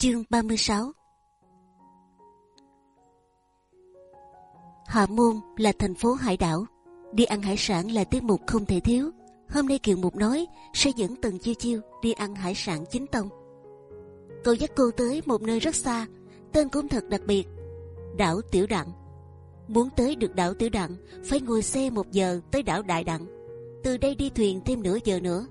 Chương 36 Hạ Môn là thành phố hải đảo, đi ăn hải sản là tiết mục không thể thiếu. Hôm nay Kiều Mục nói sẽ dẫn Tần Chiêu Chiêu đi ăn hải sản chính tông. Cậu dắt cô tới một nơi rất xa, tên cũng thật đặc biệt, đảo Tiểu Đặng. Muốn tới được đảo Tiểu Đặng phải ngồi xe một giờ tới đảo Đại Đặng. Từ đây đi thuyền thêm nửa giờ nữa.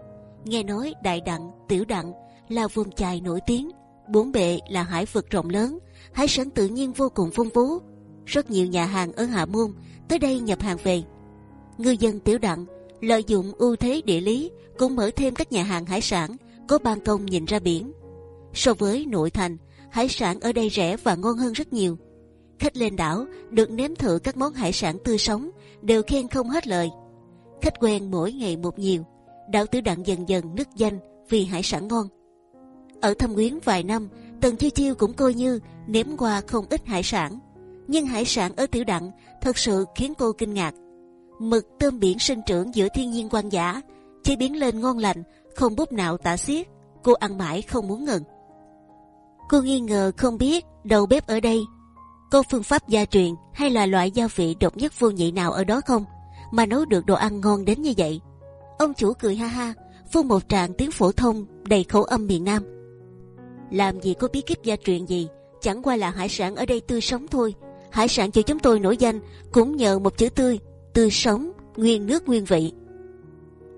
Nghe nói Đại Đặng, Tiểu Đặng là vùng chài nổi tiếng, bốn bề là hải vực rộng lớn, hải sản tự nhiên vô cùng phong phú. Rất nhiều nhà hàng ở Hạ Môn tới đây nhập hàng về. Ngư dân Tiểu Đặng lợi dụng ưu thế địa lý cũng mở thêm các nhà hàng hải sản có ban công nhìn ra biển. So với nội thành, hải sản ở đây rẻ và ngon hơn rất nhiều. Khách lên đảo được nếm thử các món hải sản tươi sống đều khen không hết lời. Khách quen mỗi ngày một nhiều, đảo Tiểu Đặng dần dần nức danh vì hải sản ngon. Ở thâm quyến vài năm, Tần Chiêu Chiêu cũng coi như nếm qua không ít hải sản, nhưng hải sản ở Tiểu Đặng thật sự khiến cô kinh ngạc. Mực tôm biển sinh trưởng giữa thiên nhiên quan giả, chế biến lên ngon lành, không bút nào tả xiết. Cô ăn mãi không muốn ngừng. Cô nghi ngờ không biết đầu bếp ở đây có phương pháp gia truyền hay là loại gia vị độc nhất vô nhị nào ở đó không, mà nấu được đồ ăn ngon đến như vậy. Ông chủ cười ha ha, phun một tràng tiếng phổ thông đầy khẩu âm miền Nam. Làm gì có bí kíp gia truyền gì, chẳng qua là hải sản ở đây tươi sống thôi. Hải sản cho chúng tôi nổi danh cũng nhờ một chữ tươi, tươi sống, nguyên nước nguyên vị.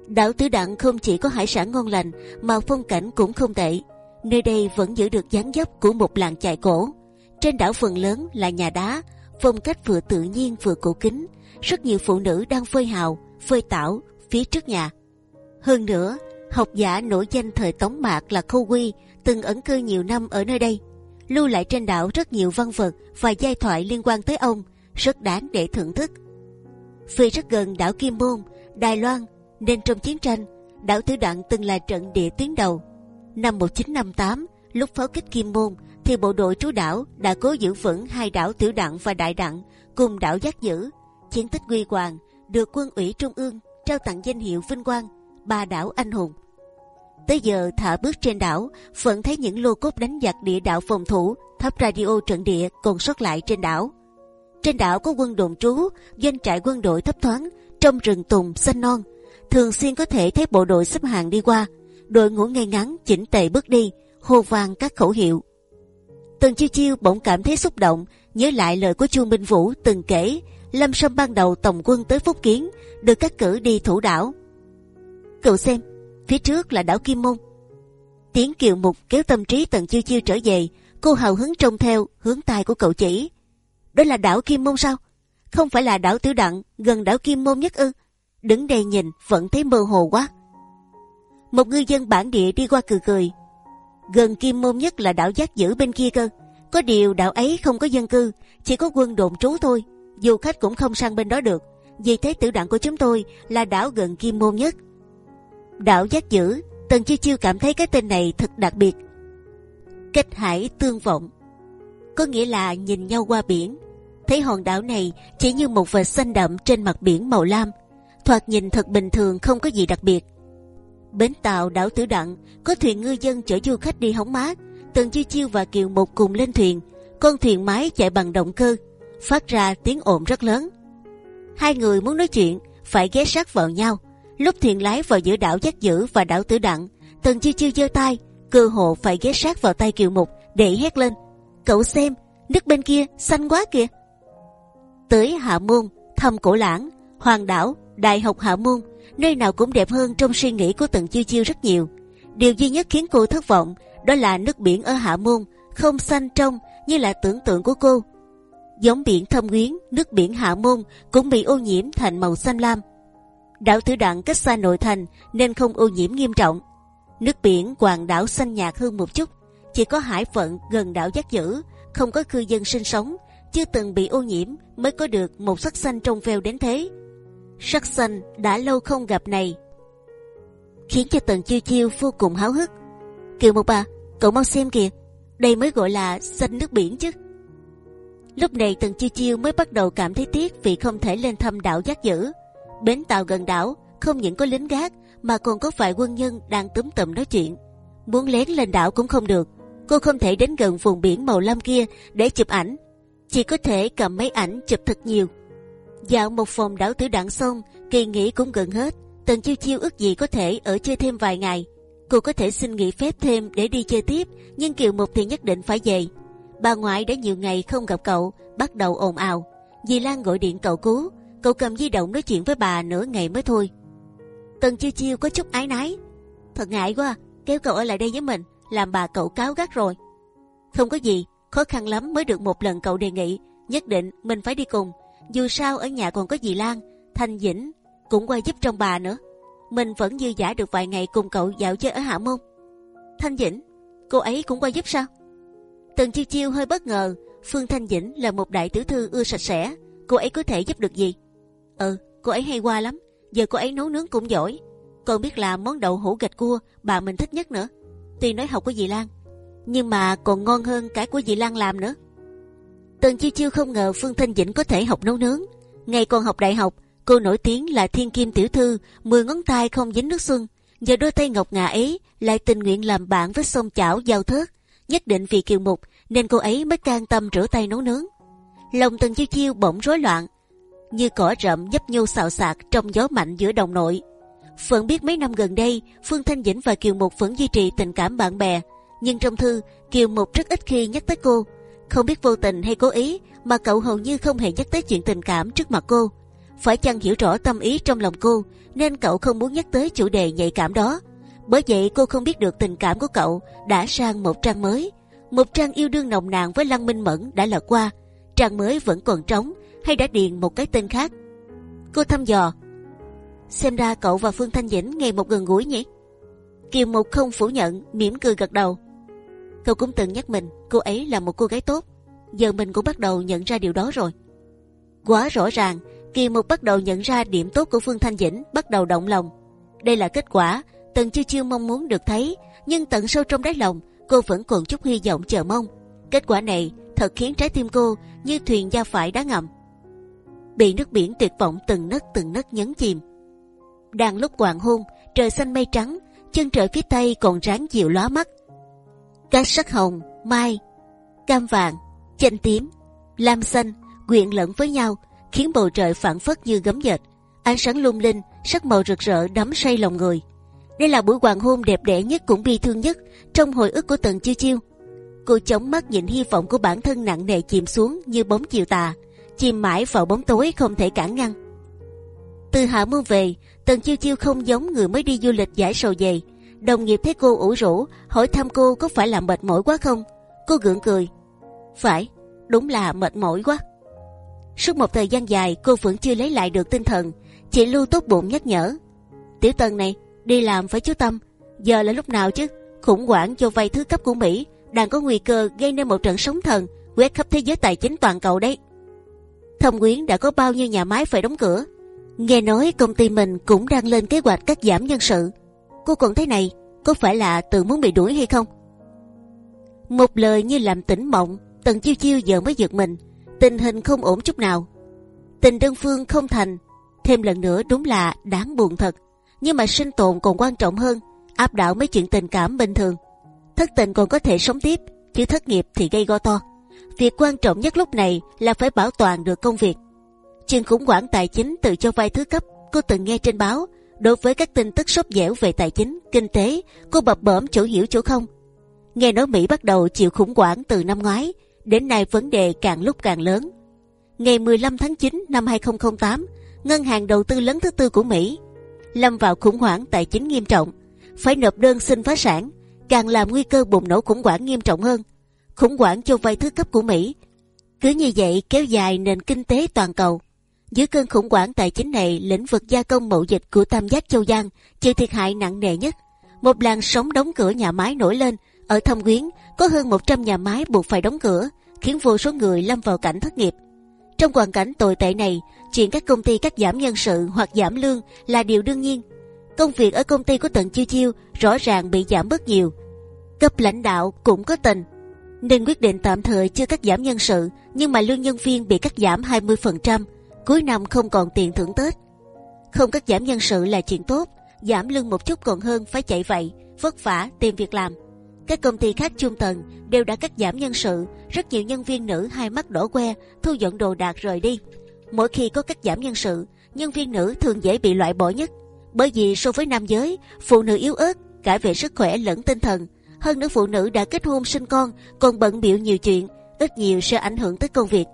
Đảo Tứ Đặng không chỉ có hải sản ngon lành mà phong cảnh cũng không tệ. Nơi đây vẫn giữ được dáng dấp của một làng chài cổ. Trên đảo phần lớn là nhà đá, phong cách vừa tự nhiên vừa cổ kính. Rất nhiều phụ nữ đang phơi hào, phơi tảo phía trước nhà. Hơn nữa, học giả nổi danh thời Tống Mạc là Khâu Quy từng ẩn cư nhiều năm ở nơi đây, lưu lại trên đảo rất nhiều văn vật và giai thoại liên quan tới ông, rất đáng để thưởng thức. Vì rất gần đảo Kim Môn, Đài Loan, nên trong chiến tranh, đảo Tử Đặng từng là trận địa tuyến đầu. Năm 1958, lúc pháo kích Kim Môn, thì bộ đội trú đảo đã cố giữ vững hai đảo Tiểu Đặng và Đại Đặng cùng đảo Giác Dữ. Chiến tích huy hoàng được quân ủy trung ương trao tặng danh hiệu vinh quang ba đảo anh hùng. Tới giờ thả bước trên đảo, vẫn thấy những lô cốt đánh giặc địa đạo phòng thủ, tháp radio trận địa còn sót lại trên đảo. Trên đảo có quân đồn trú, doanh trại quân đội thấp thoáng trong rừng tùng xanh non. Thường xuyên có thể thấy bộ đội xếp hàng đi qua, đội ngũ ngay ngắn chỉnh tề bước đi, hô vang các khẩu hiệu. Tần chiêu chiêu bỗng cảm thấy xúc động, nhớ lại lời của chu Minh Vũ từng kể. Lâm Sâm ban đầu tổng quân tới Phúc Kiến, được cắt cử đi thủ đảo. Cậu xem, phía trước là đảo Kim Môn. Tiếng kiều mục kéo tâm trí Tần chiêu chiêu trở về, cô hào hứng trông theo hướng tay của cậu chỉ. Đó là đảo Kim Môn sao? Không phải là đảo Tiểu Đặng gần đảo Kim Môn nhất ư? Đứng đây nhìn vẫn thấy mơ hồ quá. Một ngư dân bản địa đi qua cười cười. Gần Kim Môn nhất là đảo Giác Dữ bên kia cơ. Có điều đảo ấy không có dân cư, chỉ có quân đồn trú thôi. Du khách cũng không sang bên đó được. Vì thế Tử đặng của chúng tôi là đảo gần Kim Môn nhất. Đảo Giác Dữ, Tần Chiêu Chiêu cảm thấy cái tên này thật đặc biệt. Cách hải tương vọng, có nghĩa là nhìn nhau qua biển. Thấy hòn đảo này chỉ như một vệt xanh đậm trên mặt biển màu lam, thoạt nhìn thật bình thường không có gì đặc biệt. Bến tàu đảo Tử Đặng có thuyền ngư dân chở du khách đi hóng mát. Tần Chiêu Chiêu và Kiều một cùng lên thuyền. Con thuyền máy chạy bằng động cơ, phát ra tiếng ồn rất lớn. Hai người muốn nói chuyện phải ghé sát vào nhau. Lúc thuyền lái vào giữa đảo Giác Dữ và đảo Tử Đặng, Tần Chiêu Chiêu giơ tay, cơ hồ phải ghé sát vào tay Kiều Mục để hét lên: "Cậu xem, nước bên kia xanh quá kìa!" Tới Hạ Môn, thăm cổ lãng, Hoàng đảo, Đại học Hạ Môn, nơi nào cũng đẹp hơn trong suy nghĩ của Tần Chiêu Chiêu rất nhiều. Điều duy nhất khiến cô thất vọng đó là nước biển ở Hạ Môn không xanh trong như là tưởng tượng của cô. Giống biển Thâm Quyến, nước biển Hạ Môn cũng bị ô nhiễm thành màu xanh lam. Đảo Tử Đặng cách xa nội thành nên không ô nhiễm nghiêm trọng. Nước biển Hoàng đảo xanh nhạt hơn một chút, chỉ có hải phận gần đảo Giác Dữ, không có cư dân sinh sống, chưa từng bị ô nhiễm mới có được một sắc xanh trong veo đến thế. Sắc xanh đã lâu không gặp này khiến cho Tần Chiêu Chiêu vô cùng háo hức. Kiều một bà, cậu mau xem kìa, đây mới gọi là xanh nước biển chứ. Lúc này Tần Chiêu Chiêu mới bắt đầu cảm thấy tiếc vì không thể lên thăm đảo Giác Dữ. Bến tàu gần đảo không những có lính gác mà còn có vài quân nhân đang túm tụm nói chuyện. Muốn lén lên đảo cũng không được. cô không thể đến gần vùng biển màu lam kia để chụp ảnh, chỉ có thể cầm máy ảnh chụp thật nhiều. Dạo một phòng đảo tử đặng xong, kỳ nghỉ cũng gần hết. Tần chiêu chiêu ước gì có thể ở chơi thêm vài ngày. Cô có thể xin nghỉ phép thêm để đi chơi tiếp, nhưng Kiều Mục thì nhất định phải về. Bà ngoại đã nhiều ngày không gặp cậu, bắt đầu ồn ào. Dì Lan gọi điện cậu cứu, cậu cầm di động nói chuyện với bà nửa ngày mới thôi. Tần chiêu chiêu có chút ái nái, thật ngại quá, kéo cậu ở lại đây với mình, làm bà cậu cáo gắt rồi. Không có gì, khó khăn lắm mới được một lần cậu đề nghị, nhất định mình phải đi cùng. Dù sao ở nhà còn có dì Lan, Thanh Dĩnh cũng qua giúp trong bà nữa. Mình vẫn dư giả được vài ngày cùng cậu dạo chơi ở Hạ Môn. Thanh Dĩnh, cô ấy cũng qua giúp sao? Tần Chiêu Chiêu hơi bất ngờ. Phương Thanh Dĩnh là một đại tiểu thư ưa sạch sẽ, cô ấy có thể giúp được gì? Ừ, cô ấy hay qua lắm. Giờ cô ấy nấu nướng cũng giỏi, còn biết làm món đậu hũ gạch cua bà mình thích nhất nữa. Tuy nói học của dì Lan, nhưng mà còn ngon hơn cái của dì Lan làm nữa. Tần Chiêu Chiêu không ngờ Phương Thanh Dĩnh có thể học nấu nướng. Ngày còn học đại học, cô nổi tiếng là thiên kim tiểu thư, mười ngón tay không dính nước xuân. Giờ đôi tay ngọc ngà ấy lại tình nguyện làm bạn với sông chảo giao thớt. Nhất định vì kiều mục nên cô ấy mới can tâm rửa tay nấu nướng. Lòng Tần Chiêu Chiêu bỗng rối loạn, như cỏ rậm nhấp nhô xào xạc trong gió mạnh giữa đồng nội. Phượng biết mấy năm gần đây, Phương Thanh Dĩnh và Kiều Mục vẫn duy trì tình cảm bạn bè, nhưng trong thư Kiều Mục rất ít khi nhắc tới cô. Không biết vô tình hay cố ý mà cậu hầu như không hề nhắc tới chuyện tình cảm trước mặt cô. Phải chăng hiểu rõ tâm ý trong lòng cô nên cậu không muốn nhắc tới chủ đề nhạy cảm đó. Bởi vậy cô không biết được tình cảm của cậu đã sang một trang mới. Một trang yêu đương nồng nàn với Lăng Minh Mẫn đã lật qua. Trang mới vẫn còn trống hay đã điền một cái tên khác. Cô thăm dò. Xem ra cậu và Phương Thanh Dĩnh ngày một gần gũi nhỉ? Kiều Mục không phủ nhận, mỉm cười gật đầu. Cậu cũng từng nhắc mình, cô ấy là một cô gái tốt. Giờ mình cũng bắt đầu nhận ra điều đó rồi. Quá rõ ràng, Kiều Mục bắt đầu nhận ra điểm tốt của Phương Thanh Dĩnh, bắt đầu động lòng. Đây là kết quả Tần chưa chưa mong muốn được thấy, nhưng tận sâu trong đáy lòng, cô vẫn còn chút hy vọng chờ mong. Kết quả này thật khiến trái tim cô như thuyền ra phải đá ngầm bị nước biển tuyệt vọng từng nấc từng nấc nhấn chìm. Đang lúc hoàng hôn, trời xanh mây trắng, chân trời phía tây còn ráng dịu lóa mắt. Các sắc hồng, mai, cam vàng, chanh tím, lam xanh quyện lẫn với nhau, khiến bầu trời phản phất như gấm dệt. Ánh sáng lung linh, sắc màu rực rỡ đắm say lòng người. Đây là buổi hoàng hôn đẹp đẽ nhất cũng bi thương nhất trong hồi ức của Tần Chiêu Chiêu. Cô chống mắt nhìn hy vọng của bản thân nặng nề chìm xuống như bóng chiều tà chìm mãi vào bóng tối không thể cản ngăn. Từ hạ môn về, tần chiêu chiêu không giống người mới đi du lịch giải sầu về. Đồng nghiệp thấy cô ủ rũ, hỏi thăm cô có phải là mệt mỏi quá không? Cô gượng cười. Phải, đúng là mệt mỏi quá. Suốt một thời gian dài, cô vẫn chưa lấy lại được tinh thần. Chị Lưu tốt bụng nhắc nhở. Tiểu Tần này, đi làm phải chú tâm. Giờ là lúc nào chứ? Khủng hoảng cho vay thứ cấp của Mỹ đang có nguy cơ gây nên một trận sóng thần quét khắp thế giới tài chính toàn cầu đấy. Thâm Quyến đã có bao nhiêu nhà máy phải đóng cửa. Nghe nói công ty mình cũng đang lên kế hoạch cắt giảm nhân sự. Cô còn thế này, có phải là tự muốn bị đuổi hay không? Một lời như làm tỉnh mộng, Tần Chiêu Chiêu giờ mới giật mình. Tình hình không ổn chút nào. Tình đơn phương không thành, thêm lần nữa đúng là đáng buồn thật. Nhưng mà sinh tồn còn quan trọng hơn, áp đảo mấy chuyện tình cảm bình thường. Thất tình còn có thể sống tiếp, chứ thất nghiệp thì gây go to. Việc quan trọng nhất lúc này là phải bảo toàn được công việc. Chuyện khủng hoảng tài chính từ cho vay thứ cấp, cô từng nghe trên báo. Đối với các tin tức sốt dẻo về tài chính, kinh tế, cô bập bẩm chỗ hiểu chỗ không. Nghe nói Mỹ bắt đầu chịu khủng hoảng từ năm ngoái, đến nay vấn đề càng lúc càng lớn. Ngày 15 tháng 9 năm 2008, ngân hàng đầu tư lớn thứ tư của Mỹ lâm vào khủng hoảng tài chính nghiêm trọng, phải nộp đơn xin phá sản, càng làm nguy cơ bùng nổ khủng hoảng nghiêm trọng hơn khủng hoảng cho vay thứ cấp của Mỹ. Cứ như vậy kéo dài nền kinh tế toàn cầu. Dưới cơn khủng hoảng tài chính này, lĩnh vực gia công mậu dịch của Tam Giác Châu Giang chịu thiệt hại nặng nề nhất. Một làn sóng đóng cửa nhà máy nổi lên. Ở Thâm Quyến có hơn 100 nhà máy buộc phải đóng cửa, khiến vô số người lâm vào cảnh thất nghiệp. Trong hoàn cảnh tồi tệ này, chuyện các công ty cắt giảm nhân sự hoặc giảm lương là điều đương nhiên. Công việc ở công ty của Tần Chiêu Chiêu rõ ràng bị giảm bớt nhiều. Cấp lãnh đạo cũng có tình nên quyết định tạm thời chưa cắt giảm nhân sự, nhưng mà lương nhân viên bị cắt giảm 20%, cuối năm không còn tiền thưởng Tết. Không cắt giảm nhân sự là chuyện tốt, giảm lương một chút còn hơn phải chạy vậy, vất vả tìm việc làm. Các công ty khác chung tầng đều đã cắt giảm nhân sự, rất nhiều nhân viên nữ hai mắt đỏ que, thu dọn đồ đạc rời đi. Mỗi khi có cắt giảm nhân sự, nhân viên nữ thường dễ bị loại bỏ nhất, bởi vì so với nam giới, phụ nữ yếu ớt cả về sức khỏe lẫn tinh thần. Hơn nữa phụ nữ đã kết hôn sinh con, còn bận biểu nhiều chuyện, ít nhiều sẽ ảnh hưởng tới công việc.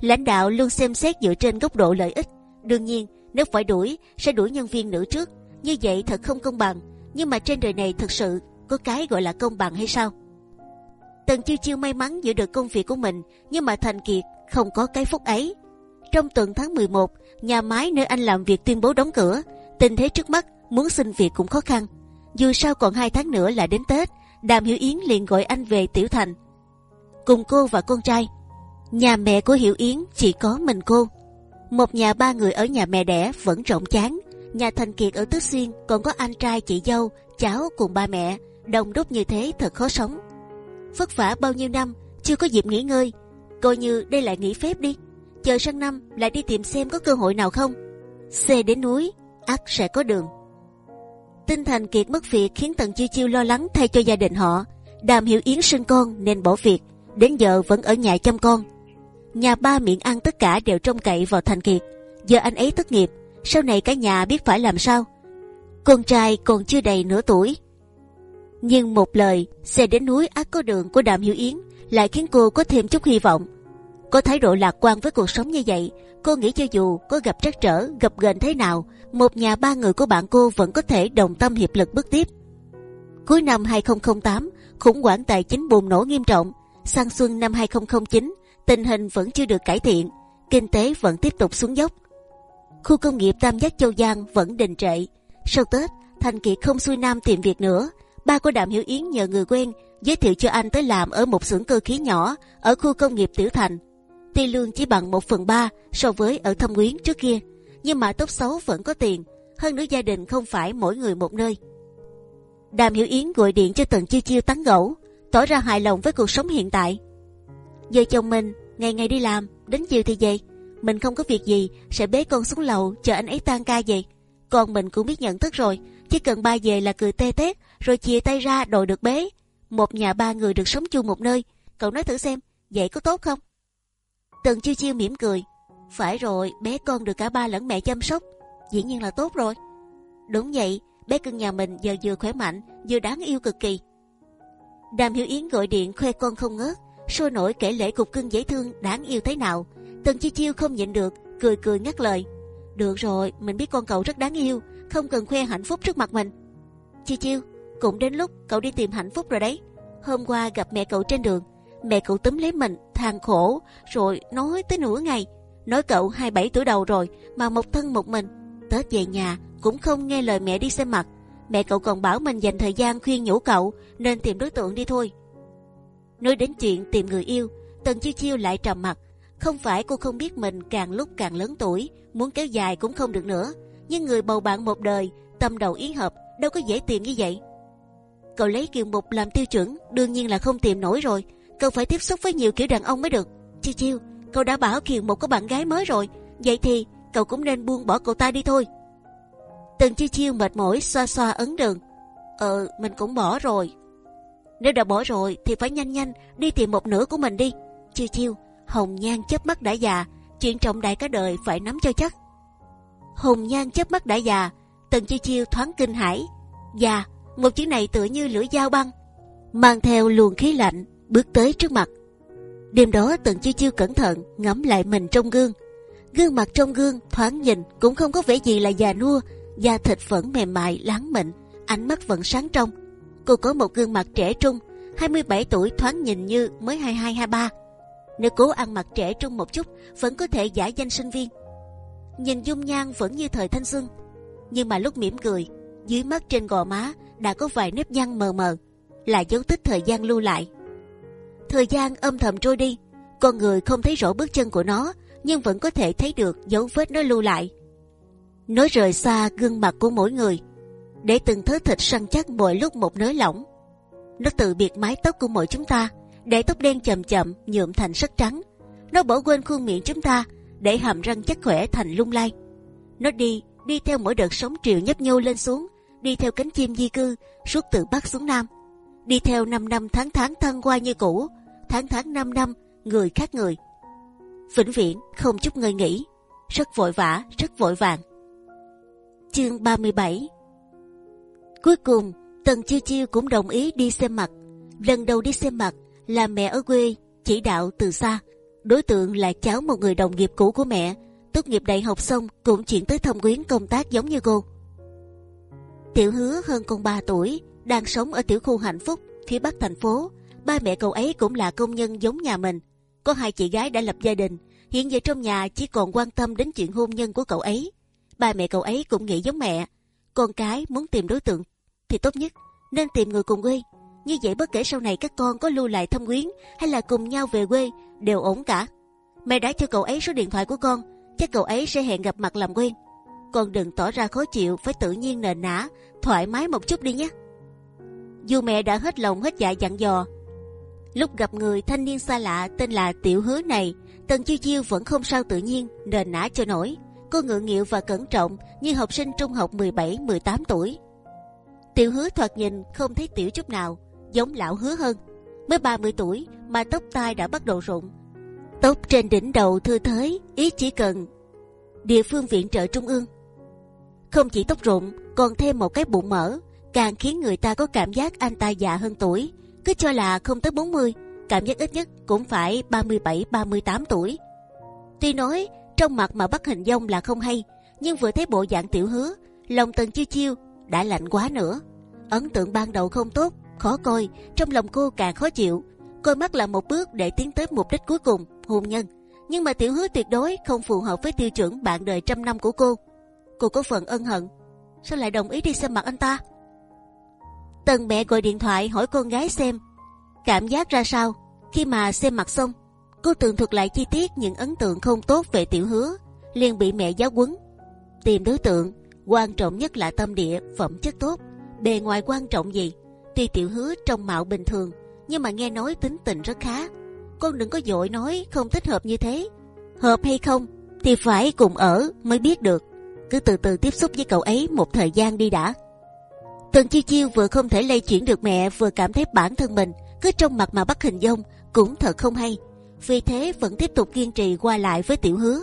Lãnh đạo luôn xem xét dựa trên góc độ lợi ích. Đương nhiên, nếu phải đuổi, sẽ đuổi nhân viên nữ trước. Như vậy thật không công bằng. Nhưng mà trên đời này thực sự có cái gọi là công bằng hay sao? Tần chiêu chiêu may mắn giữ được công việc của mình, nhưng mà Thành Kiệt không có cái phúc ấy. Trong tuần tháng 11, nhà máy nơi anh làm việc tuyên bố đóng cửa. Tình thế trước mắt muốn xin việc cũng khó khăn. Dù sao còn hai tháng nữa là đến Tết, Đàm Hiểu Yến liền gọi anh về Tiểu Thành, cùng cô và con trai. Nhà mẹ của Hiểu Yến chỉ có mình cô. Một nhà ba người ở nhà mẹ đẻ vẫn rộng chán. Nhà Thành Kiệt ở Tứ Xuyên còn có anh trai chị dâu, cháu cùng ba mẹ. Đồng đúc như thế thật khó sống. Vất vả bao nhiêu năm chưa có dịp nghỉ ngơi, coi như đây lại nghỉ phép đi. Chờ sang năm lại đi tìm xem có cơ hội nào không. Xe đến núi, ắt sẽ có đường. Tinh thần kiệt mất việc khiến Tần Chiêu Chiêu lo lắng thay cho gia đình họ. Đàm Hiểu Yến sinh con nên bỏ việc, đến giờ vẫn ở nhà chăm con. Nhà ba miệng ăn tất cả đều trông cậy vào Thành Kiệt. Giờ anh ấy thất nghiệp, sau này cả nhà biết phải làm sao. Con trai còn chưa đầy nửa tuổi. Nhưng một lời, xe đến núi ác có đường của Đàm Hiểu Yến lại khiến cô có thêm chút hy vọng. Có thái độ lạc quan với cuộc sống như vậy, cô nghĩ cho dù có gặp trắc trở, gặp ghềnh thế nào, một nhà ba người của bạn cô vẫn có thể đồng tâm hiệp lực bước tiếp. Cuối năm 2008, khủng hoảng tài chính bùng nổ nghiêm trọng. Sang xuân năm 2009, tình hình vẫn chưa được cải thiện, kinh tế vẫn tiếp tục xuống dốc. Khu công nghiệp Tam Giác Châu Giang vẫn đình trệ. Sau Tết, Thành Kiệt không xuôi nam tìm việc nữa. Ba của Đàm Hiểu Yến nhờ người quen giới thiệu cho anh tới làm ở một xưởng cơ khí nhỏ ở khu công nghiệp Tiểu Thành. Tuy lương chỉ bằng 1 phần 3 so với ở Thâm Quyến trước kia, nhưng mà tốt xấu vẫn có tiền. Hơn nữa gia đình không phải mỗi người một nơi. Đàm Hiểu Yến gọi điện cho Tần Chiêu Chiêu tán gẫu, tỏ ra hài lòng với cuộc sống hiện tại. Giờ chồng mình ngày ngày đi làm, đến chiều thì về. Mình không có việc gì sẽ bế con xuống lầu chờ anh ấy tan ca về. Còn mình cũng biết nhận thức rồi, chỉ cần ba về là cười tê tét, rồi chia tay ra đòi được bế. Một nhà ba người được sống chung một nơi, cậu nói thử xem, vậy có tốt không? Tần chiêu chiêu mỉm cười, phải rồi, bé con được cả ba lẫn mẹ chăm sóc, dĩ nhiên là tốt rồi. Đúng vậy, bé cưng nhà mình giờ vừa khỏe mạnh, vừa đáng yêu cực kỳ. Đàm Hiểu Yến gọi điện khoe con không ngớt, sôi nổi kể lễ cục cưng dễ thương đáng yêu thế nào. Tần Chi Chiêu không nhịn được, cười cười ngắt lời. Được rồi, mình biết con cậu rất đáng yêu, không cần khoe hạnh phúc trước mặt mình. Chi Chiêu, cũng đến lúc cậu đi tìm hạnh phúc rồi đấy. Hôm qua gặp mẹ cậu trên đường, mẹ cậu túm lấy mình, than khổ, rồi nói tới nửa ngày. Nói cậu 27 tuổi đầu rồi mà một thân một mình, Tết về nhà cũng không nghe lời mẹ đi xem mặt. Mẹ cậu còn bảo mình dành thời gian khuyên nhủ cậu nên tìm đối tượng đi thôi. Nói đến chuyện tìm người yêu, Tần Chiêu Chiêu lại trầm mặt. Không phải cô không biết mình càng lúc càng lớn tuổi, muốn kéo dài cũng không được nữa. Nhưng người bầu bạn một đời, tâm đầu ý hợp, đâu có dễ tìm như vậy. Cậu lấy kiều mục làm tiêu chuẩn, đương nhiên là không tìm nổi rồi. Cậu phải tiếp xúc với nhiều kiểu đàn ông mới được. Chiêu Chiêu, cậu đã bảo kiều một có bạn gái mới rồi, vậy thì cậu cũng nên buông bỏ cậu ta đi thôi. Tần Chiêu Chiêu mệt mỏi xoa xoa ấn đường. Ờ, mình cũng bỏ rồi. Nếu đã bỏ rồi thì phải nhanh nhanh đi tìm một nửa của mình đi. Chiêu Chiêu, Hồng Nhan chớp mắt đã già, chuyện trọng đại cả đời phải nắm cho chắc. Hồng Nhan chớp mắt đã già, Tần Chiêu Chiêu thoáng kinh hãi. Già, một chữ này tựa như lưỡi dao băng, mang theo luồng khí lạnh bước tới trước mặt. Đêm đó Tần Chiêu Chiêu cẩn thận ngắm lại mình trong gương. Gương mặt trong gương thoáng nhìn cũng không có vẻ gì là già nua, da thịt vẫn mềm mại láng mịn, ánh mắt vẫn sáng trong. Cô có một gương mặt trẻ trung, 27 tuổi thoáng nhìn như mới 22 23. Nếu cố ăn mặc trẻ trung một chút, vẫn có thể giả danh sinh viên. Nhìn dung nhan vẫn như thời thanh xuân, nhưng mà lúc mỉm cười, dưới mắt trên gò má đã có vài nếp nhăn mờ mờ, là dấu tích thời gian lưu lại. Thời gian âm thầm trôi đi, con người không thấy rõ bước chân của nó, nhưng vẫn có thể thấy được dấu vết nó lưu lại. Nó rời xa gương mặt của mỗi người, để từng thớ thịt săn chắc mỗi lúc một nới lỏng. Nó tự biệt mái tóc của mỗi chúng ta, để tóc đen chậm chậm nhuộm thành sắc trắng. Nó bỏ quên khuôn miệng chúng ta, để hàm răng chắc khỏe thành lung lay. Nó đi, đi theo mỗi đợt sóng triều nhấp nhô lên xuống, đi theo cánh chim di cư suốt từ bắc xuống nam đi theo năm năm tháng tháng thăng qua như cũ, tháng tháng năm năm người khác người, vĩnh viễn không chút ngơi nghỉ, rất vội vã, rất vội vàng. Chương 37 Cuối cùng, Tần Chiêu Chiêu cũng đồng ý đi xem mặt. Lần đầu đi xem mặt là mẹ ở quê chỉ đạo từ xa. Đối tượng là cháu một người đồng nghiệp cũ của mẹ, tốt nghiệp đại học xong cũng chuyển tới thâm quyến công tác giống như cô. Tiểu Hứa hơn con 3 tuổi, đang sống ở tiểu khu hạnh phúc phía bắc thành phố. Ba mẹ cậu ấy cũng là công nhân giống nhà mình. Có hai chị gái đã lập gia đình, hiện giờ trong nhà chỉ còn quan tâm đến chuyện hôn nhân của cậu ấy. Ba mẹ cậu ấy cũng nghĩ giống mẹ, con cái muốn tìm đối tượng thì tốt nhất nên tìm người cùng quê. Như vậy bất kể sau này các con có lưu lại thâm quyến hay là cùng nhau về quê đều ổn cả. Mẹ đã cho cậu ấy số điện thoại của con, chắc cậu ấy sẽ hẹn gặp mặt làm quen. Con đừng tỏ ra khó chịu, phải tự nhiên nền nã, thoải mái một chút đi nhé. Dù mẹ đã hết lòng hết dạ dặn dò, lúc gặp người thanh niên xa lạ tên là Tiểu Hứa này, Tần Chiêu Chiêu vẫn không sao tự nhiên nền nã cho nổi. Cô ngượng nghịu và cẩn trọng như học sinh trung học 17-18 tuổi. Tiểu Hứa thoạt nhìn không thấy tiểu chút nào, giống lão Hứa hơn. Mới 30 tuổi mà tóc tai đã bắt đầu rụng. Tóc trên đỉnh đầu thư thới, ý chỉ cần địa phương viện trợ trung ương. Không chỉ tóc rụng, còn thêm một cái bụng mỡ, càng khiến người ta có cảm giác anh ta già hơn tuổi. Cứ cho là không tới 40, cảm giác ít nhất cũng phải 37-38 tuổi. Tuy nói trong mặt mà bắt hình dong là không hay, nhưng vừa thấy bộ dạng tiểu hứa, lòng tần chiêu chiêu đã lạnh quá nữa. Ấn tượng ban đầu không tốt, khó coi, trong lòng cô càng khó chịu. Coi mắt là một bước để tiến tới mục đích cuối cùng, hôn nhân. Nhưng mà tiểu hứa tuyệt đối không phù hợp với tiêu chuẩn bạn đời trăm năm của cô. Cô có phần ân hận, sao lại đồng ý đi xem mặt anh ta? Tần mẹ gọi điện thoại hỏi con gái xem cảm giác ra sao khi mà xem mặt xong. Cô tường thuật lại chi tiết những ấn tượng không tốt về tiểu hứa, liền bị mẹ giáo huấn. Tìm đối tượng quan trọng nhất là tâm địa, phẩm chất tốt. Bề ngoài quan trọng gì? Tuy tiểu hứa trông mạo bình thường, nhưng mà nghe nói tính tình rất khá. Con đừng có dội nói không thích hợp như thế. Hợp hay không thì phải cùng ở mới biết được. Cứ từ từ tiếp xúc với cậu ấy một thời gian đi đã. Tần chiêu chiêu vừa không thể lây chuyển được mẹ, vừa cảm thấy bản thân mình cứ trong mặt mà bắt hình dung cũng thật không hay. Vì thế vẫn tiếp tục kiên trì qua lại với tiểu hứa.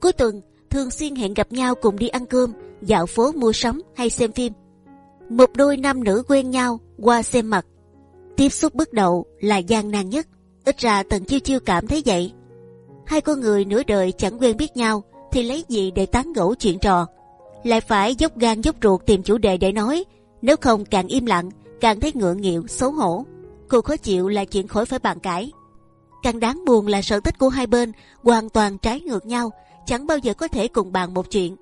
Cuối tuần thường xuyên hẹn gặp nhau cùng đi ăn cơm, dạo phố mua sắm hay xem phim. Một đôi nam nữ quen nhau qua xem mặt. Tiếp xúc bước đầu là gian nan nhất. Ít ra Tần Chiêu Chiêu cảm thấy vậy. Hai con người nửa đời chẳng quen biết nhau thì lấy gì để tán gẫu chuyện trò. Lại phải dốc gan dốc ruột tìm chủ đề để nói. Nếu không càng im lặng, càng thấy ngượng nghịu, xấu hổ. Cô khó chịu là chuyện khỏi phải bàn cãi. Càng đáng buồn là sở thích của hai bên hoàn toàn trái ngược nhau, chẳng bao giờ có thể cùng bàn một chuyện.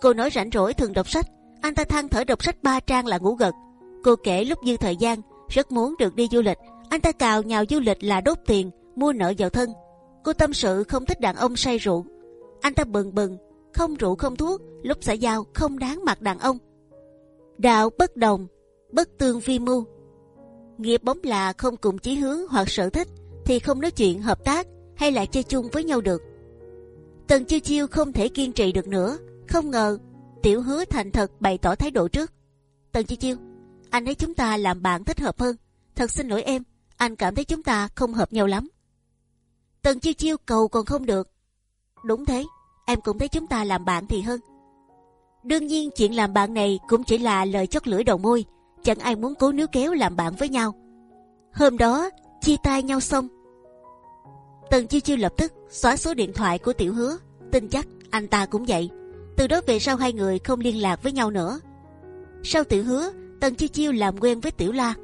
Cô nói rảnh rỗi thường đọc sách, anh ta than thở đọc sách ba trang là ngủ gật. Cô kể lúc dư thời gian rất muốn được đi du lịch, anh ta cào nhào du lịch là đốt tiền mua nợ vào thân. Cô tâm sự không thích đàn ông say rượu, anh ta bừng bừng không rượu không thuốc, lúc xã giao không đáng mặt đàn ông. Đạo bất đồng, bất tương vi mưu. Nghiệp bóng là không cùng chí hướng hoặc sở thích thì không nói chuyện hợp tác hay là chơi chung với nhau được. Tần chiêu chiêu không thể kiên trì được nữa, không ngờ tiểu hứa thành thật bày tỏ thái độ trước. Tần chiêu chiêu, anh thấy chúng ta làm bạn thích hợp hơn. Thật xin lỗi em, anh cảm thấy chúng ta không hợp nhau lắm. Tần chiêu chiêu cầu còn không được. Đúng thế, em cũng thấy chúng ta làm bạn thì hơn. Đương nhiên chuyện làm bạn này cũng chỉ là lời chót lưỡi đầu môi, chẳng ai muốn cố níu kéo làm bạn với nhau. Hôm đó chia tay nhau xong, Tần Chiêu Chiêu lập tức xóa số điện thoại của Tiểu Hứa, tin chắc anh ta cũng vậy. Từ đó về sau hai người không liên lạc với nhau nữa. Sau Tiểu Hứa, Tần Chiêu Chiêu làm quen với Tiểu La.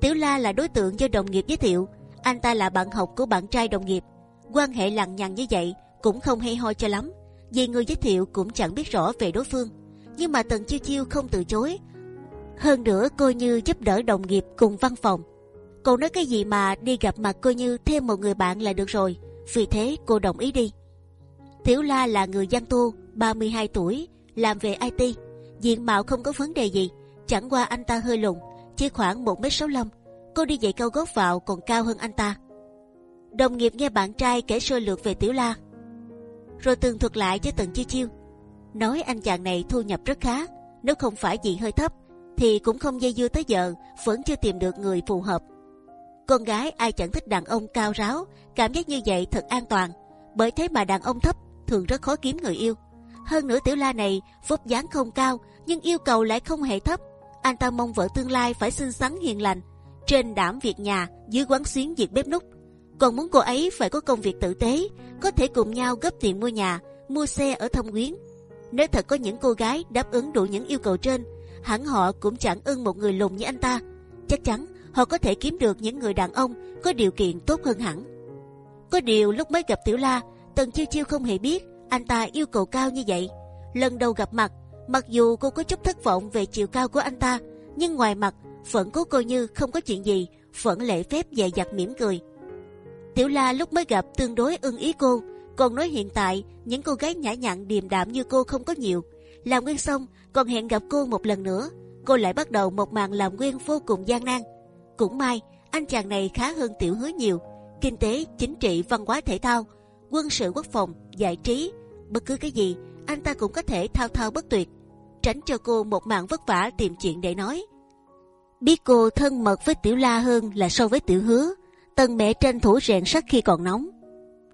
Tiểu La là đối tượng do đồng nghiệp giới thiệu, anh ta là bạn học của bạn trai đồng nghiệp. Quan hệ lằng nhằng như vậy cũng không hay ho cho lắm, vì người giới thiệu cũng chẳng biết rõ về đối phương. Nhưng mà Tần Chiêu Chiêu không từ chối. Hơn nữa coi như giúp đỡ đồng nghiệp cùng văn phòng Cô nói cái gì mà đi gặp mặt cô như thêm một người bạn là được rồi. Vì thế cô đồng ý đi. Tiểu La là người Giang tu 32 tuổi, làm về IT. Diện mạo không có vấn đề gì, chẳng qua anh ta hơi lùn, chỉ khoảng một m sáu Cô đi giày cao gót vào còn cao hơn anh ta. Đồng nghiệp nghe bạn trai kể sơ lược về Tiểu La, rồi tường thuật lại cho Tần Chiêu Chiêu. Nói anh chàng này thu nhập rất khá, nếu không phải gì hơi thấp, thì cũng không dây dưa tới giờ, vẫn chưa tìm được người phù hợp. Con gái ai chẳng thích đàn ông cao ráo, cảm giác như vậy thật an toàn. Bởi thế mà đàn ông thấp thường rất khó kiếm người yêu. Hơn nữa tiểu la này vóc dáng không cao nhưng yêu cầu lại không hề thấp. Anh ta mong vợ tương lai phải xinh xắn hiền lành, trên đảm việc nhà, dưới quán xuyến việc bếp núc. Còn muốn cô ấy phải có công việc tử tế, có thể cùng nhau góp tiền mua nhà, mua xe ở Thông Quyến. Nếu thật có những cô gái đáp ứng đủ những yêu cầu trên, hẳn họ cũng chẳng ưng một người lùn như anh ta. Chắc chắn họ có thể kiếm được những người đàn ông có điều kiện tốt hơn hẳn. Có điều lúc mới gặp Tiểu La, Tần Chiêu Chiêu không hề biết anh ta yêu cầu cao như vậy. Lần đầu gặp mặt, mặc dù cô có chút thất vọng về chiều cao của anh ta, nhưng ngoài mặt vẫn cố cô như không có chuyện gì, vẫn lễ phép dè dặt mỉm cười. Tiểu La lúc mới gặp tương đối ưng ý cô, còn nói hiện tại những cô gái nhã nhặn điềm đạm như cô không có nhiều. Làm quen xong, còn hẹn gặp cô một lần nữa, cô lại bắt đầu một màn làm quen vô cùng gian nan. Cũng may anh chàng này khá hơn Tiểu Hứa nhiều, kinh tế, chính trị, văn hóa thể thao, quân sự quốc phòng, giải trí, bất cứ cái gì anh ta cũng có thể thao thao bất tuyệt, tránh cho cô một màn vất vả tìm chuyện để nói. Biết cô thân mật với Tiểu La hơn là so với Tiểu Hứa, Tần mẹ tranh thủ rèn sắt khi còn nóng.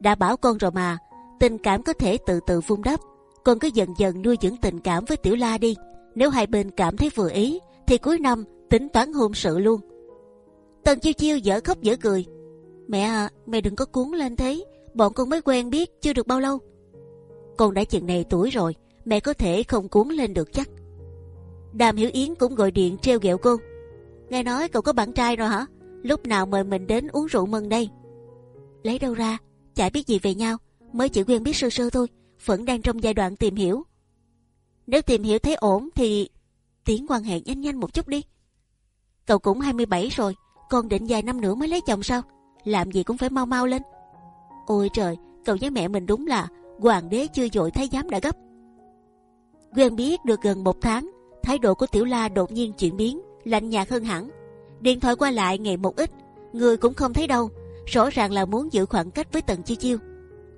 Đã bảo con rồi mà, tình cảm có thể tự tự vun đắp, con cứ dần dần nuôi dưỡng tình cảm với Tiểu La đi. Nếu hai bên cảm thấy vừa ý, thì cuối năm tính toán hôn sự luôn. Tần chiêu chiêu dở khóc dở cười. Mẹ à, mẹ đừng có cuốn lên thế, bọn con mới quen biết chưa được bao lâu. Con đã chừng này tuổi rồi, mẹ có thể không cuốn lên được chắc. Đàm Hiểu Yến cũng gọi điện treo ghẹo cô. Nghe nói cậu có bạn trai rồi hả? Lúc nào mời mình đến uống rượu mừng đây? Lấy đâu ra? Chả biết gì về nhau, mới chỉ quen biết sơ sơ thôi, vẫn đang trong giai đoạn tìm hiểu. Nếu tìm hiểu thấy ổn thì tiến quan hệ nhanh nhanh một chút đi. Cậu cũng 27 rồi, còn định vài năm nữa mới lấy chồng sao? Làm gì cũng phải mau mau lên. Ôi trời, cậu với mẹ mình đúng là hoàng đế chưa dội thái giám đã gấp. Quen biết được gần một tháng, thái độ của Tiểu La đột nhiên chuyển biến, lạnh nhạt hơn hẳn. Điện thoại qua lại ngày một ít, người cũng không thấy đâu. Rõ ràng là muốn giữ khoảng cách với Tần Chiêu Chiêu.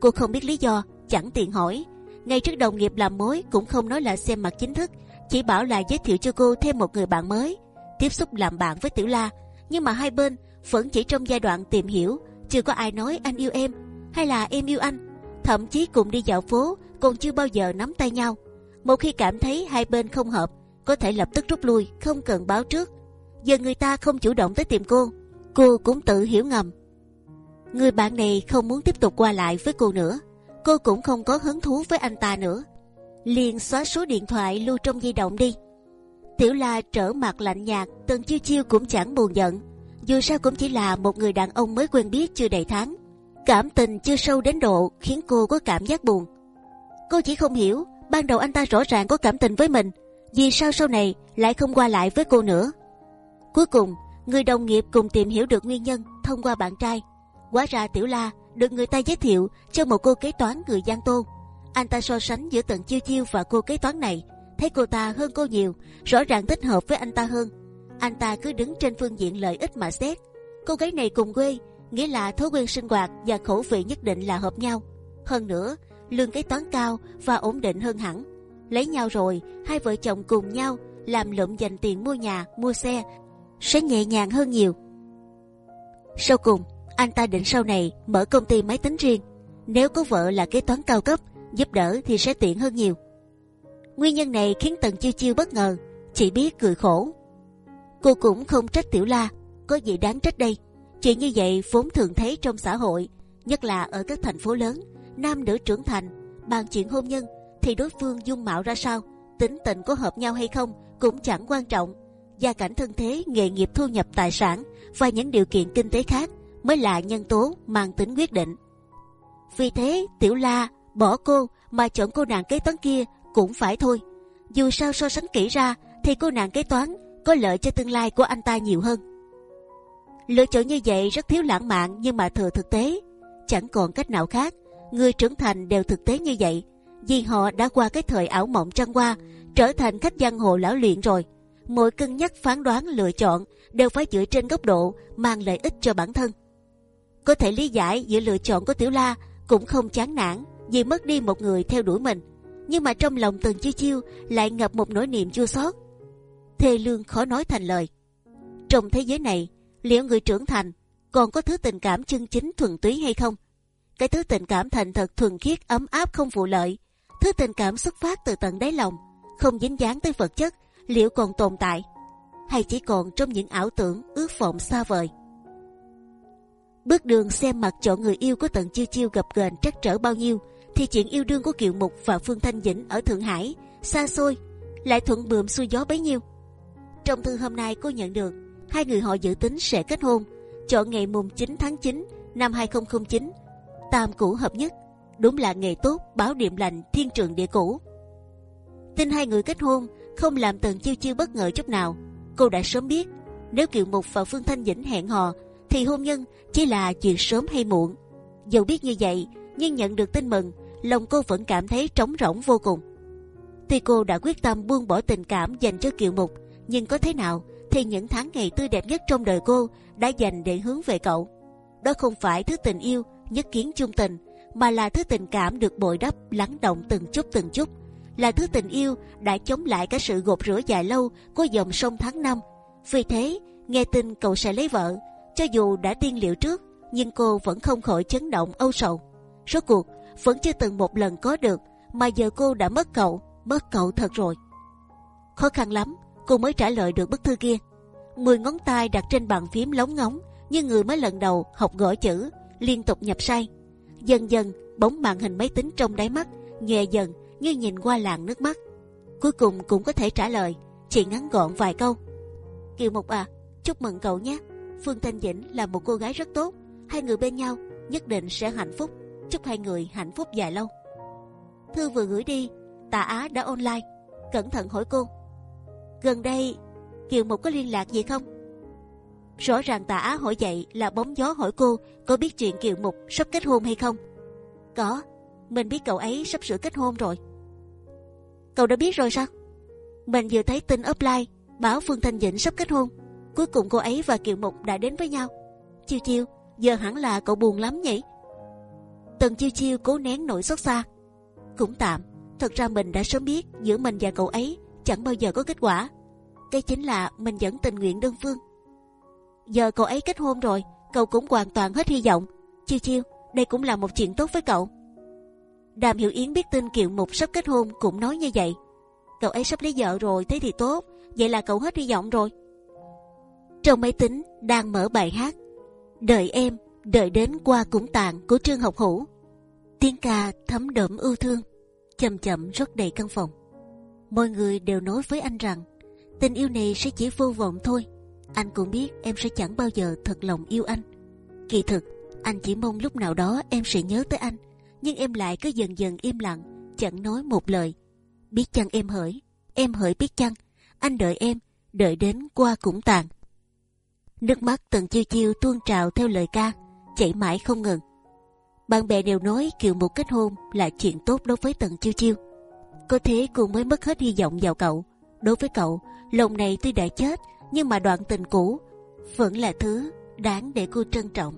Cô không biết lý do, chẳng tiện hỏi. Ngay trước đồng nghiệp làm mối cũng không nói là xem mặt chính thức, chỉ bảo là giới thiệu cho cô thêm một người bạn mới, tiếp xúc làm bạn với Tiểu La. Nhưng mà hai bên vẫn chỉ trong giai đoạn tìm hiểu, chưa có ai nói anh yêu em hay là em yêu anh. Thậm chí cùng đi dạo phố còn chưa bao giờ nắm tay nhau. Một khi cảm thấy hai bên không hợp, có thể lập tức rút lui, không cần báo trước. Giờ người ta không chủ động tới tìm cô, cô cũng tự hiểu ngầm. Người bạn này không muốn tiếp tục qua lại với cô nữa, cô cũng không có hứng thú với anh ta nữa. liền xóa số điện thoại lưu trong di động đi. Tiểu La trở mặt lạnh nhạt, Tần Chiêu Chiêu cũng chẳng buồn giận. Dù sao cũng chỉ là một người đàn ông mới quen biết chưa đầy tháng, cảm tình chưa sâu đến độ khiến cô có cảm giác buồn. Cô chỉ không hiểu, ban đầu anh ta rõ ràng có cảm tình với mình, vì sao sau này lại không qua lại với cô nữa? Cuối cùng, người đồng nghiệp cùng tìm hiểu được nguyên nhân thông qua bạn trai. Quá ra Tiểu La được người ta giới thiệu cho một cô kế toán người Giang Tô. Anh ta so sánh giữa Tần Chiêu Chiêu và cô kế toán này, thấy cô ta hơn cô nhiều, rõ ràng thích hợp với anh ta hơn. Anh ta cứ đứng trên phương diện lợi ích mà xét. Cô gái này cùng quê, nghĩa là thói quen sinh hoạt và khẩu vị nhất định là hợp nhau. Hơn nữa, lương kế toán cao và ổn định hơn hẳn. Lấy nhau rồi, hai vợ chồng cùng nhau làm lụm dành tiền mua nhà, mua xe sẽ nhẹ nhàng hơn nhiều. Sau cùng, anh ta định sau này mở công ty máy tính riêng. Nếu có vợ là kế toán cao cấp giúp đỡ thì sẽ tiện hơn nhiều. Nguyên nhân này khiến Tần Chiêu Chiêu bất ngờ, chỉ biết cười khổ. Cô cũng không trách Tiểu La, có gì đáng trách đây. Chuyện như vậy vốn thường thấy trong xã hội, nhất là ở các thành phố lớn, nam nữ trưởng thành, bàn chuyện hôn nhân thì đối phương dung mạo ra sao, tính tình có hợp nhau hay không cũng chẳng quan trọng gia cảnh thân thế, nghề nghiệp thu nhập tài sản và những điều kiện kinh tế khác mới là nhân tố mang tính quyết định. Vì thế, Tiểu La bỏ cô mà chọn cô nàng kế toán kia cũng phải thôi. Dù sao so sánh kỹ ra thì cô nàng kế toán có lợi cho tương lai của anh ta nhiều hơn. Lựa chọn như vậy rất thiếu lãng mạn nhưng mà thừa thực tế. Chẳng còn cách nào khác. Người trưởng thành đều thực tế như vậy vì họ đã qua cái thời ảo mộng trăng qua trở thành khách giang hồ lão luyện rồi mỗi cân nhắc phán đoán lựa chọn đều phải dựa trên góc độ mang lợi ích cho bản thân. Có thể lý giải giữa lựa chọn của Tiểu La cũng không chán nản vì mất đi một người theo đuổi mình, nhưng mà trong lòng Tần Chiêu Chiêu lại ngập một nỗi niềm chua xót. thê lương khó nói thành lời. Trong thế giới này, liệu người trưởng thành còn có thứ tình cảm chân chính thuần túy hay không? Cái thứ tình cảm thành thật thuần khiết ấm áp không vụ lợi, thứ tình cảm xuất phát từ tận đáy lòng, không dính dáng tới vật chất, liệu còn tồn tại, hay chỉ còn trong những ảo tưởng ước vọng xa vời? Bước đường xem mặt chọn người yêu của tận chiêu chiêu gặp gềnh trắc trở bao nhiêu, thì chuyện yêu đương của Kiều Mục và Phương Thanh Dĩnh ở Thượng Hải xa xôi lại thuận bườm xuôi gió bấy nhiêu. Trong thư hôm nay cô nhận được hai người họ dự tính sẽ kết hôn, chọn ngày mùng 9 tháng 9 năm 2009, tam cũ hợp nhất, đúng là ngày tốt báo điểm lành thiên trường địa cũ. Tin hai người kết hôn không làm Tần Chiêu Chiêu bất ngờ chút nào. Cô đã sớm biết nếu Kiều Mục và Phương Thanh Dĩnh hẹn hò thì hôn nhân chỉ là chuyện sớm hay muộn. Dầu biết như vậy nhưng nhận được tin mừng lòng cô vẫn cảm thấy trống rỗng vô cùng. Tuy cô đã quyết tâm buông bỏ tình cảm dành cho Kiều Mục, nhưng có thế nào thì những tháng ngày tươi đẹp nhất trong đời cô đã dành để hướng về cậu. Đó không phải thứ tình yêu nhất kiến chung tình, mà là thứ tình cảm được bồi đắp lắng động từng chút từng chút, là thứ tình yêu đã chống lại cả sự gột rửa dài lâu của dòng sông tháng năm. Vì thế, nghe tin cậu sẽ lấy vợ, cho dù đã tiên liệu trước, nhưng cô vẫn không khỏi chấn động âu sầu. Rốt cuộc vẫn chưa từng một lần có được, mà giờ cô đã mất cậu, mất cậu thật rồi. Khó khăn lắm, cô mới trả lời được bức thư kia. Mười ngón tay đặt trên bàn phím lóng ngóng, như người mới lần đầu học gõ chữ, liên tục nhập sai. Dần dần, bóng màn hình máy tính trong đáy mắt nhòe dần như nhìn qua làn nước mắt. Cuối cùng cũng có thể trả lời, chỉ ngắn gọn vài câu. Kiều Mục à, chúc mừng cậu nhé. Phương Thanh Dĩnh là một cô gái rất tốt, hai người bên nhau nhất định sẽ hạnh phúc. Chúc hai người hạnh phúc dài lâu. Thư vừa gửi đi, Tạ Á đã online, cẩn thận hỏi cô. Gần đây, Kiều Mục có liên lạc gì không? Rõ ràng Tạ Á hỏi vậy là bóng gió hỏi cô có biết chuyện Kiều Mục sắp kết hôn hay không? Có, mình biết cậu ấy sắp sửa kết hôn rồi. Cậu đã biết rồi sao? Mình vừa thấy tin offline báo Phương Thanh Dĩnh sắp kết hôn. Cuối cùng cô ấy và Kiều Mục đã đến với nhau. Chiêu chiêu, giờ hẳn là cậu buồn lắm nhỉ? Tần chiêu chiêu cố nén nỗi xót xa. Cũng tạm, thật ra mình đã sớm biết giữa mình và cậu ấy chẳng bao giờ có kết quả. Cái chính là mình vẫn tình nguyện đơn phương. Giờ cậu ấy kết hôn rồi, cậu cũng hoàn toàn hết hy vọng. Chiêu chiêu, đây cũng là một chuyện tốt với cậu. Đàm Hiểu Yến biết tin Kiều Mục sắp kết hôn cũng nói như vậy. Cậu ấy sắp lấy vợ rồi, thế thì tốt. Vậy là cậu hết hy vọng rồi. Trong máy tính đang mở bài hát Đợi em, đợi đến qua cũng tàn của Trương Học Hữu. Tiếng ca thấm đẫm ưu thương, chậm chậm rót đầy căn phòng. Mọi người đều nói với anh rằng tình yêu này sẽ chỉ vô vọng thôi. Anh cũng biết em sẽ chẳng bao giờ thật lòng yêu anh. Kỳ thực, anh chỉ mong lúc nào đó em sẽ nhớ tới anh, nhưng em lại cứ dần dần im lặng, chẳng nói một lời. Biết chăng em hỡi, em hỡi biết chăng, anh đợi em, đợi đến qua cũng tàn. Nước mắt từng chiêu chiêu tuôn trào theo lời ca, chảy mãi không ngừng. Bạn bè đều nói kiều một kết hôn là chuyện tốt đối với tần chiêu chiêu. Có thế cô mới mất hết hy vọng vào cậu. Đối với cậu, lòng này tuy đã chết, nhưng mà đoạn tình cũ vẫn là thứ đáng để cô trân trọng.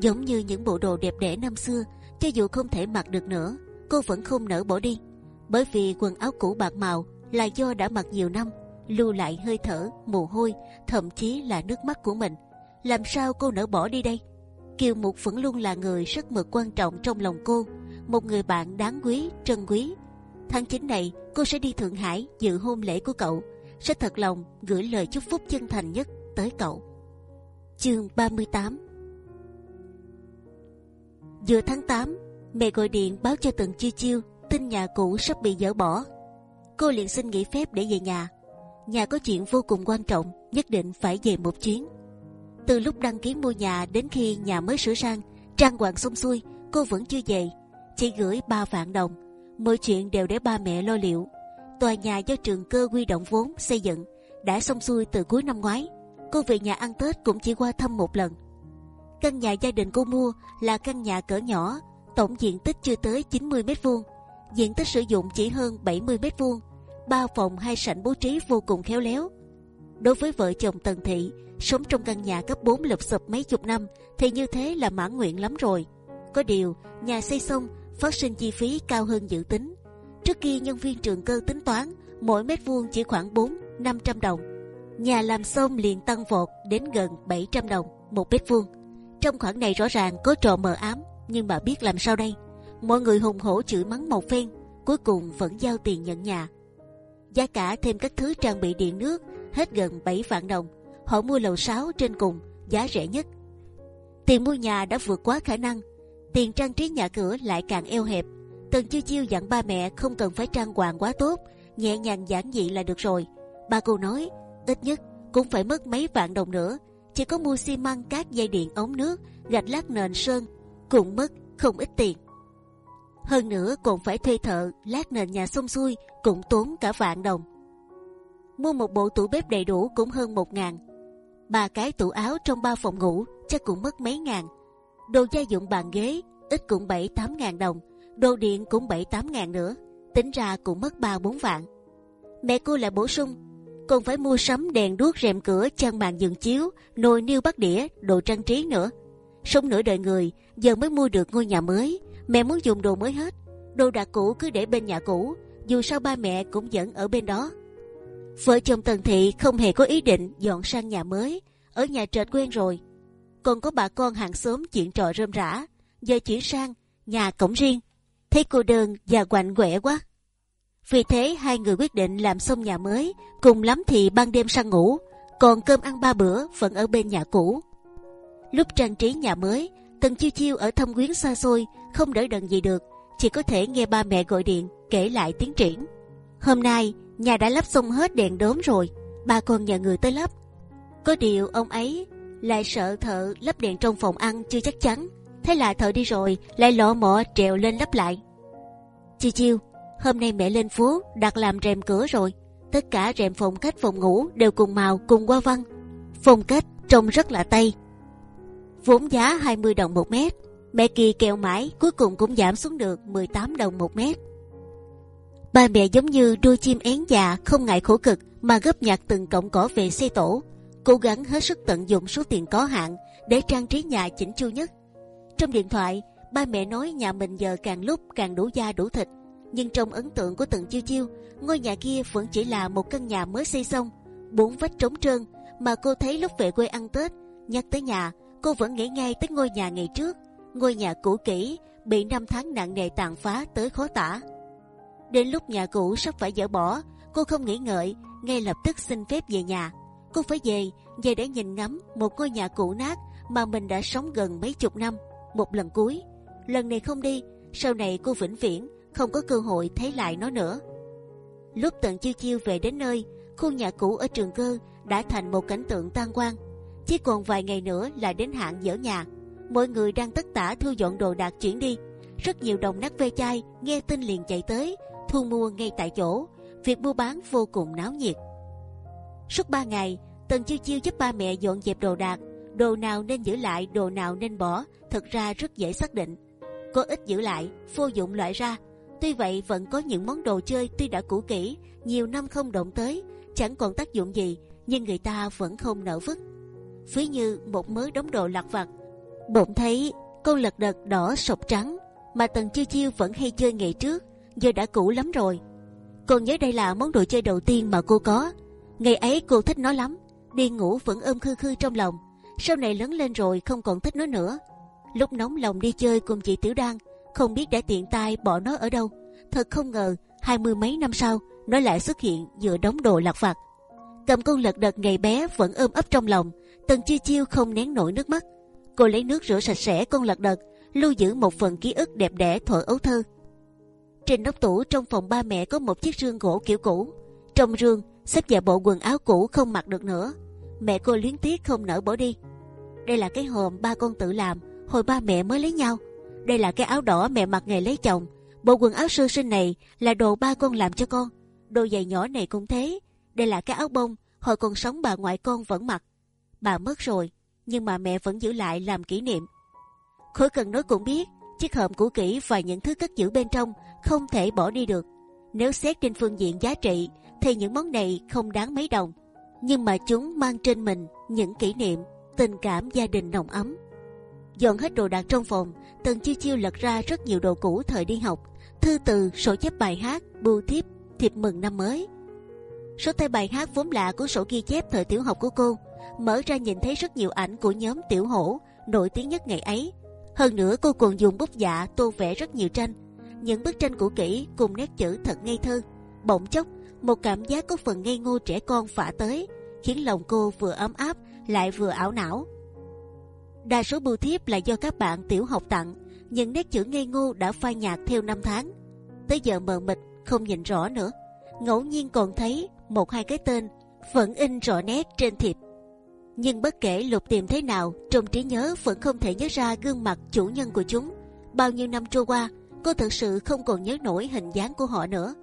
Giống như những bộ đồ đẹp đẽ năm xưa, cho dù không thể mặc được nữa, cô vẫn không nỡ bỏ đi. Bởi vì quần áo cũ bạc màu là do đã mặc nhiều năm, lưu lại hơi thở, mồ hôi, thậm chí là nước mắt của mình. Làm sao cô nỡ bỏ đi đây? Kiều Mục vẫn luôn là người rất mực quan trọng trong lòng cô, một người bạn đáng quý, trân quý. Tháng 9 này, cô sẽ đi Thượng Hải dự hôn lễ của cậu, sẽ thật lòng gửi lời chúc phúc chân thành nhất tới cậu. Chương 38 Giữa tháng 8, mẹ gọi điện báo cho Tần Chiêu Chiêu tin nhà cũ sắp bị dỡ bỏ. Cô liền xin nghỉ phép để về nhà. Nhà có chuyện vô cùng quan trọng, nhất định phải về một chuyến. Từ lúc đăng ký mua nhà đến khi nhà mới sửa sang, trang hoàng xong xuôi, cô vẫn chưa về. Chỉ gửi 3 vạn đồng. Mọi chuyện đều để ba mẹ lo liệu. Tòa nhà do trường cơ quy động vốn xây dựng đã xong xuôi từ cuối năm ngoái. Cô về nhà ăn Tết cũng chỉ qua thăm một lần. Căn nhà gia đình cô mua là căn nhà cỡ nhỏ, tổng diện tích chưa tới 90 mét vuông, diện tích sử dụng chỉ hơn 70 mét vuông, ba phòng hai sảnh bố trí vô cùng khéo léo. Đối với vợ chồng Tần Thị sống trong căn nhà cấp 4 lụp sụp mấy chục năm thì như thế là mãn nguyện lắm rồi. Có điều nhà xây xong phát sinh chi phí cao hơn dự tính. Trước kia nhân viên trường cơ tính toán mỗi mét vuông chỉ khoảng 4 500 đồng. Nhà làm xong liền tăng vọt đến gần 700 đồng một mét vuông. Trong khoảng này rõ ràng có trò mờ ám, nhưng bà biết làm sao đây? Mọi người hùng hổ chửi mắng một phen, cuối cùng vẫn giao tiền nhận nhà. Giá cả thêm các thứ trang bị điện nước hết gần 7 vạn đồng. Họ mua lầu 6 trên cùng, giá rẻ nhất. Tiền mua nhà đã vượt quá khả năng, tiền trang trí nhà cửa lại càng eo hẹp. Tần chiêu chiêu dặn ba mẹ không cần phải trang hoàng quá tốt, nhẹ nhàng giản dị là được rồi. Ba cô nói ít nhất cũng phải mất mấy vạn đồng nữa. Chỉ có mua xi măng, cát, dây điện, ống nước, gạch lát nền sơn cũng mất không ít tiền. Hơn nữa còn phải thuê thợ lát nền nhà xong xuôi cũng tốn cả vạn đồng. Mua một bộ tủ bếp đầy đủ cũng hơn một ngàn. Ba cái tủ áo trong ba phòng ngủ chắc cũng mất mấy ngàn. Đồ gia dụng bàn ghế ít cũng bảy tám ngàn đồng. Đồ điện cũng bảy tám ngàn nữa. Tính ra cũng mất ba bốn vạn. Mẹ cô lại bổ sung còn phải mua sắm đèn đuốc rèm cửa, chăn màn giường chiếu, nồi niêu bát đĩa, đồ trang trí nữa. Sống nửa đời người, giờ mới mua được ngôi nhà mới. Mẹ muốn dùng đồ mới hết. Đồ đạc cũ cứ để bên nhà cũ, dù sao ba mẹ cũng vẫn ở bên đó. Vợ chồng tần thị không hề có ý định dọn sang nhà mới. Ở nhà trệt quen rồi. Còn có bà con hàng xóm chuyện trò rơm rã. Giờ chuyển sang, nhà cổng riêng. Thấy cô đơn và quạnh quẻ quá vì thế hai người quyết định làm xong nhà mới, cùng lắm thì ban đêm sang ngủ, còn cơm ăn ba bữa vẫn ở bên nhà cũ. Lúc trang trí nhà mới, tần chiêu chiêu ở thâm quyến xa xôi, không đỡ đần gì được, chỉ có thể nghe ba mẹ gọi điện kể lại tiến triển. Hôm nay, nhà đã lắp xong hết đèn đốm rồi, ba con nhờ người tới lắp. Có điều ông ấy lại sợ thợ lắp đèn trong phòng ăn chưa chắc chắn, thế là thợ đi rồi lại lọ mọ trèo lên lắp lại. Chiêu chiêu hôm nay mẹ lên phố, đặt làm rèm cửa rồi. Tất cả rèm phòng khách phòng ngủ đều cùng màu, cùng hoa văn. Phong cách trông rất là tây. Vốn giá 20 đồng một mét. Mẹ kỳ kèo mãi, cuối cùng cũng giảm xuống được 18 đồng một mét. Ba mẹ giống như đuôi chim én già, không ngại khổ cực, mà gấp nhặt từng cọng cỏ về xây tổ. Cố gắng hết sức tận dụng số tiền có hạn để trang trí nhà chỉnh chu nhất. Trong điện thoại, ba mẹ nói nhà mình giờ càng lúc càng đủ da đủ thịt nhưng trong ấn tượng của từng chiêu chiêu, ngôi nhà kia vẫn chỉ là một căn nhà mới xây xong, bốn vách trống trơn, mà cô thấy lúc về quê ăn tết, nhắc tới nhà, cô vẫn nghĩ ngay tới ngôi nhà ngày trước, ngôi nhà cũ kỹ, bị năm tháng nặng nề tàn phá tới khó tả. Đến lúc nhà cũ sắp phải dỡ bỏ, cô không nghĩ ngợi, ngay lập tức xin phép về nhà. Cô phải về về để nhìn ngắm một ngôi nhà cũ nát mà mình đã sống gần mấy chục năm. Một lần cuối, lần này không đi, sau này cô vĩnh viễn không có cơ hội thấy lại nó nữa. Lúc tận chiêu chiêu về đến nơi, khu nhà cũ ở trường cơ đã thành một cảnh tượng tan quang. Chỉ còn vài ngày nữa là đến hạn dỡ nhà. Mọi người đang tất tả thu dọn đồ đạc chuyển đi. Rất nhiều đồng nát ve chai nghe tin liền chạy tới thu mua ngay tại chỗ. Việc mua bán vô cùng náo nhiệt. Suốt ba ngày, Tần chiêu chiêu giúp ba mẹ dọn dẹp đồ đạc. Đồ nào nên giữ lại, đồ nào nên bỏ, thật ra rất dễ xác định. Có ít giữ lại, vô dụng loại ra, Tuy vậy vẫn có những món đồ chơi tuy đã cũ kỹ, nhiều năm không động tới, chẳng còn tác dụng gì, nhưng người ta vẫn không nỡ vứt. Ví như một mớ đống đồ lặt vặt, bỗng thấy con lật đật đỏ sọc trắng mà tần chiêu chiêu vẫn hay chơi ngày trước, giờ đã cũ lắm rồi. Còn nhớ đây là món đồ chơi đầu tiên mà cô có. Ngày ấy cô thích nó lắm, đi ngủ vẫn ôm khư khư trong lòng. Sau này lớn lên rồi không còn thích nó nữa. Lúc nóng lòng đi chơi cùng chị Tiểu Đan, không biết đã tiện tay bỏ nó ở đâu. Thật không ngờ hai mươi mấy năm sau nó lại xuất hiện giữa đống đồ lặt vặt. Cầm con lật đật ngày bé vẫn ôm ấp trong lòng. Tần chiêu chiêu không nén nổi nước mắt. Cô lấy nước rửa sạch sẽ con lật đật, lưu giữ một phần ký ức đẹp đẽ thuở ấu thơ. Trên nóc tủ trong phòng ba mẹ có một chiếc rương gỗ kiểu cũ. Trong rương xếp vài bộ quần áo cũ không mặc được nữa. Mẹ cô luyến tiếc không nỡ bỏ đi. Đây là cái hòm ba con tự làm hồi ba mẹ mới lấy nhau đây là cái áo đỏ mẹ mặc ngày lấy chồng. Bộ quần áo sơ sinh này là đồ ba con làm cho con. Đồ giày nhỏ này cũng thế. Đây là cái áo bông hồi còn sống bà ngoại con vẫn mặc. Bà mất rồi, nhưng mà mẹ vẫn giữ lại làm kỷ niệm. Khối cần nói cũng biết, chiếc hộp cũ kỹ và những thứ cất giữ bên trong không thể bỏ đi được. Nếu xét trên phương diện giá trị, thì những món này không đáng mấy đồng. Nhưng mà chúng mang trên mình những kỷ niệm, tình cảm gia đình nồng ấm dọn hết đồ đạc trong phòng tần chiêu chiêu lật ra rất nhiều đồ cũ thời đi học thư từ sổ chép bài hát bưu thiếp thiệp mừng năm mới Số tay bài hát vốn lạ của sổ ghi chép thời tiểu học của cô, mở ra nhìn thấy rất nhiều ảnh của nhóm tiểu hổ nổi tiếng nhất ngày ấy. Hơn nữa cô còn dùng bút dạ tô vẽ rất nhiều tranh, những bức tranh cũ kỹ cùng nét chữ thật ngây thơ. Bỗng chốc, một cảm giác có phần ngây ngô trẻ con phả tới, khiến lòng cô vừa ấm áp lại vừa ảo não. Đa số bưu thiếp là do các bạn tiểu học tặng, những nét chữ ngây ngô đã phai nhạt theo năm tháng. Tới giờ mờ mịt không nhìn rõ nữa, ngẫu nhiên còn thấy một hai cái tên vẫn in rõ nét trên thiệp. Nhưng bất kể lục tìm thế nào, trong trí nhớ vẫn không thể nhớ ra gương mặt chủ nhân của chúng. Bao nhiêu năm trôi qua, cô thực sự không còn nhớ nổi hình dáng của họ nữa.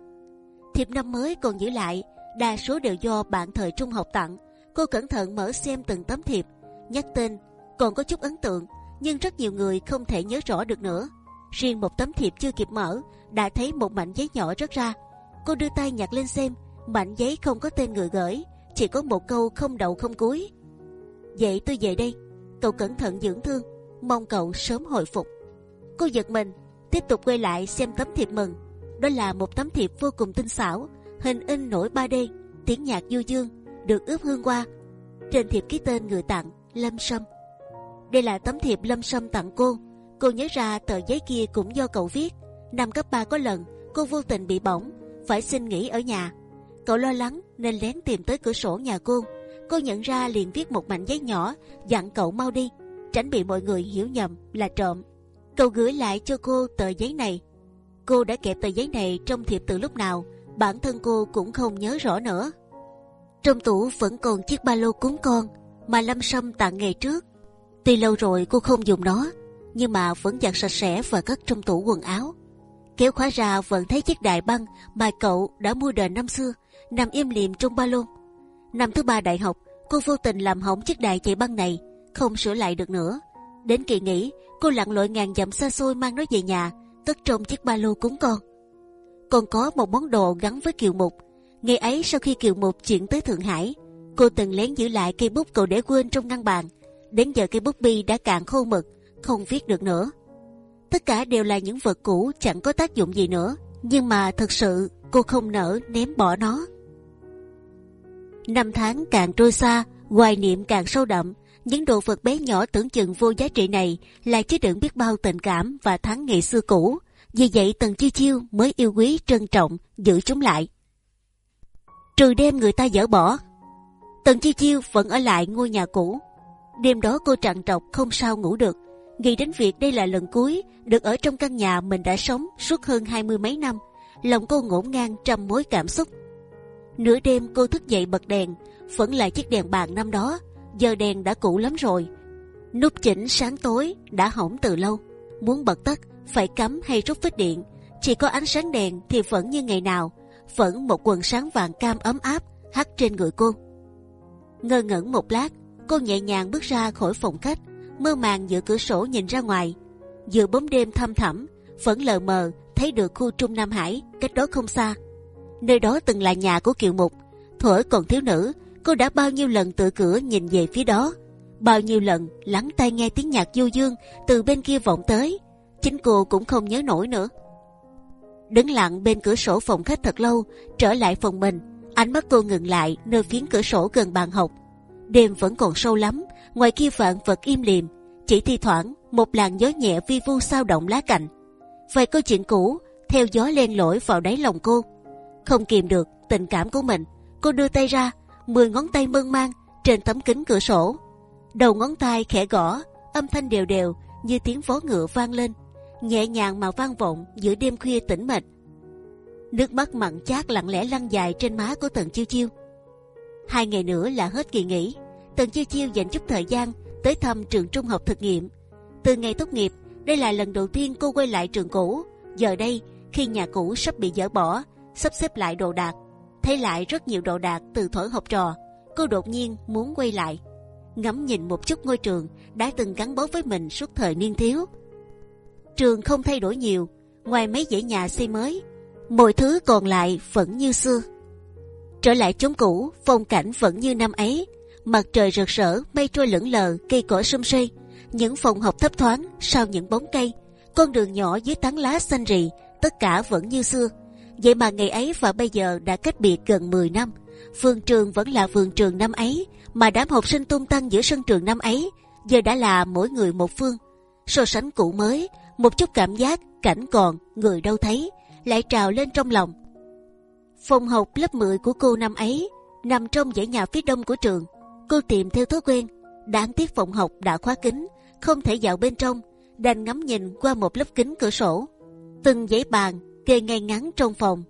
Thiệp năm mới còn giữ lại, đa số đều do bạn thời trung học tặng. Cô cẩn thận mở xem từng tấm thiệp, nhắc tên, còn có chút ấn tượng, nhưng rất nhiều người không thể nhớ rõ được nữa. Riêng một tấm thiệp chưa kịp mở, đã thấy một mảnh giấy nhỏ rớt ra. Cô đưa tay nhặt lên xem, mảnh giấy không có tên người gửi, chỉ có một câu không đầu không cuối. Vậy tôi về đây, cậu cẩn thận dưỡng thương, mong cậu sớm hồi phục. Cô giật mình, tiếp tục quay lại xem tấm thiệp mừng. Đó là một tấm thiệp vô cùng tinh xảo, hình in nổi 3D, tiếng nhạc du dương, được ướp hương qua. Trên thiệp ký tên người tặng Lâm Sâm. Đây là tấm thiệp Lâm Sâm tặng cô. Cô nhớ ra tờ giấy kia cũng do cậu viết. Năm cấp 3 có lần cô vô tình bị bỏng, phải xin nghỉ ở nhà. Cậu lo lắng nên lén tìm tới cửa sổ nhà cô. Cô nhận ra liền viết một mảnh giấy nhỏ, dặn cậu mau đi, tránh bị mọi người hiểu nhầm là trộm. Cậu gửi lại cho cô tờ giấy này. Cô đã kẹp tờ giấy này trong thiệp từ lúc nào, bản thân cô cũng không nhớ rõ nữa. Trong tủ vẫn còn chiếc ba lô cúng con mà Lâm Sâm tặng ngày trước. Tuy lâu rồi cô không dùng nó, nhưng mà vẫn giặt sạch sẽ và cất trong tủ quần áo. Kéo khóa ra vẫn thấy chiếc đại băng mà cậu đã mua đời năm xưa nằm im lìm trong ba lô. Năm thứ ba đại học, cô vô tình làm hỏng chiếc đài chạy băng này, không sửa lại được nữa. Đến kỳ nghỉ, cô lặn lội ngàn dặm xa xôi mang nó về nhà, cất trong chiếc ba lô cúng con. Còn có một món đồ gắn với Kiều Mục. Ngày ấy sau khi Kiều Mục chuyển tới Thượng Hải, cô từng lén giữ lại cây bút cậu để quên trong ngăn bàn. Đến giờ cây bút bi đã cạn khô mực, không viết được nữa. Tất cả đều là những vật cũ chẳng có tác dụng gì nữa, nhưng mà thật sự cô không nỡ ném bỏ nó. Năm tháng càng trôi xa, hoài niệm càng sâu đậm. Những đồ vật bé nhỏ tưởng chừng vô giá trị này lại chứa đựng biết bao tình cảm và tháng ngày xưa cũ. Vì vậy Tần Chiêu Chiêu mới yêu quý trân trọng giữ chúng lại. Trừ đêm người ta dỡ bỏ, Tần Chiêu Chiêu vẫn ở lại ngôi nhà cũ. Đêm đó cô trằn trọc không sao ngủ được. Nghĩ đến việc đây là lần cuối được ở trong căn nhà mình đã sống suốt hơn hai mươi mấy năm, lòng cô ngổn ngang trăm mối cảm xúc. Nửa đêm cô thức dậy bật đèn, vẫn là chiếc đèn bàn năm đó, giờ đèn đã cũ lắm rồi. Nút chỉnh sáng tối đã hỏng từ lâu, muốn bật tắt phải cắm hay rút vít điện. Chỉ có ánh sáng đèn thì vẫn như ngày nào, vẫn một quần sáng vàng cam ấm áp hắt trên người cô. Ngơ ngẩn một lát, cô nhẹ nhàng bước ra khỏi phòng khách, mơ màng giữa cửa sổ nhìn ra ngoài. Giữa bóng đêm thăm thẳm, vẫn lờ mờ thấy được khu Trung Nam Hải cách đó không xa nơi đó từng là nhà của Kiều Mục. Thuở còn thiếu nữ, cô đã bao nhiêu lần tự cửa nhìn về phía đó, bao nhiêu lần lắng tai nghe tiếng nhạc du dương từ bên kia vọng tới, chính cô cũng không nhớ nổi nữa. Đứng lặng bên cửa sổ phòng khách thật lâu, trở lại phòng mình, ánh mắt cô ngừng lại nơi phiến cửa sổ gần bàn học. Đêm vẫn còn sâu lắm, ngoài kia vạn vật im lìm, chỉ thi thoảng một làn gió nhẹ vi vu sao động lá cành. Vài câu chuyện cũ theo gió len lỏi vào đáy lòng cô không kìm được tình cảm của mình, cô đưa tay ra, mười ngón tay mơn man trên tấm kính cửa sổ. Đầu ngón tay khẽ gõ, âm thanh đều đều như tiếng vó ngựa vang lên, nhẹ nhàng mà vang vọng giữa đêm khuya tĩnh mịch. Nước mắt mặn chát lặng lẽ lăn dài trên má của Tần Chiêu Chiêu. Hai ngày nữa là hết kỳ nghỉ, Tần Chiêu Chiêu dành chút thời gian tới thăm trường trung học thực nghiệm. Từ ngày tốt nghiệp, đây là lần đầu tiên cô quay lại trường cũ. Giờ đây, khi nhà cũ sắp bị dỡ bỏ, sắp xếp lại đồ đạc, thấy lại rất nhiều đồ đạc từ thuở học trò, cô đột nhiên muốn quay lại, ngắm nhìn một chút ngôi trường đã từng gắn bó với mình suốt thời niên thiếu. Trường không thay đổi nhiều, ngoài mấy dãy nhà xây mới, mọi thứ còn lại vẫn như xưa. Trở lại chốn cũ, phong cảnh vẫn như năm ấy, mặt trời rực rỡ, mây trôi lững lờ, cây cỏ sum suê những phòng học thấp thoáng sau những bóng cây, con đường nhỏ dưới tán lá xanh rì, tất cả vẫn như xưa vậy mà ngày ấy và bây giờ đã cách biệt gần 10 năm Vườn trường vẫn là vườn trường năm ấy, mà đám học sinh tung tăng giữa sân trường năm ấy giờ đã là mỗi người một phương. So sánh cũ mới, một chút cảm giác cảnh còn người đâu thấy lại trào lên trong lòng. Phòng học lớp 10 của cô năm ấy nằm trong dãy nhà phía đông của trường. Cô tìm theo thói quen, đáng tiếc phòng học đã khóa kín, không thể vào bên trong, đành ngắm nhìn qua một lớp kính cửa sổ. Từng dãy bàn kê ngay ngắn trong phòng.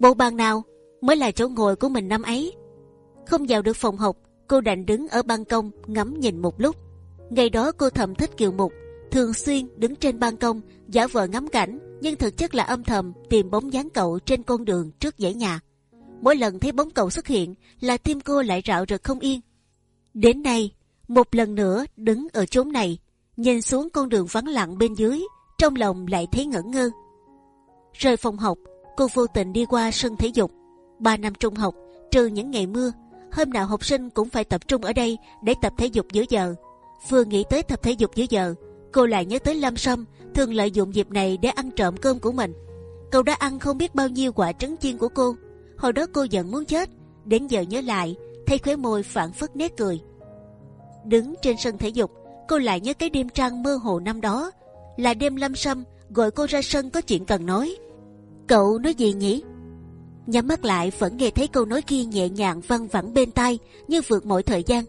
Bộ bàn nào mới là chỗ ngồi của mình năm ấy? Không vào được phòng học, cô đành đứng ở ban công ngắm nhìn một lúc. Ngày đó cô thầm thích Kiều Mục, thường xuyên đứng trên ban công giả vờ ngắm cảnh, nhưng thực chất là âm thầm tìm bóng dáng cậu trên con đường trước dãy nhà. Mỗi lần thấy bóng cậu xuất hiện là tim cô lại rạo rực không yên. Đến nay, một lần nữa đứng ở chốn này, nhìn xuống con đường vắng lặng bên dưới, trong lòng lại thấy ngẩn ngơ. Rời phòng học, cô vô tình đi qua sân thể dục. Ba năm trung học, trừ những ngày mưa, hôm nào học sinh cũng phải tập trung ở đây để tập thể dục giữa giờ. Vừa nghĩ tới tập thể dục giữa giờ, cô lại nhớ tới Lâm Sâm thường lợi dụng dịp này để ăn trộm cơm của mình. Cậu đã ăn không biết bao nhiêu quả trứng chiên của cô. Hồi đó cô giận muốn chết, đến giờ nhớ lại, thấy khóe môi phản phất nét cười. Đứng trên sân thể dục, cô lại nhớ cái đêm trăng mơ hồ năm đó, là đêm Lâm Sâm gọi cô ra sân có chuyện cần nói. Cậu nói gì nhỉ? Nhắm mắt lại vẫn nghe thấy câu nói kia nhẹ nhàng văng vẳng bên tai như vượt mọi thời gian.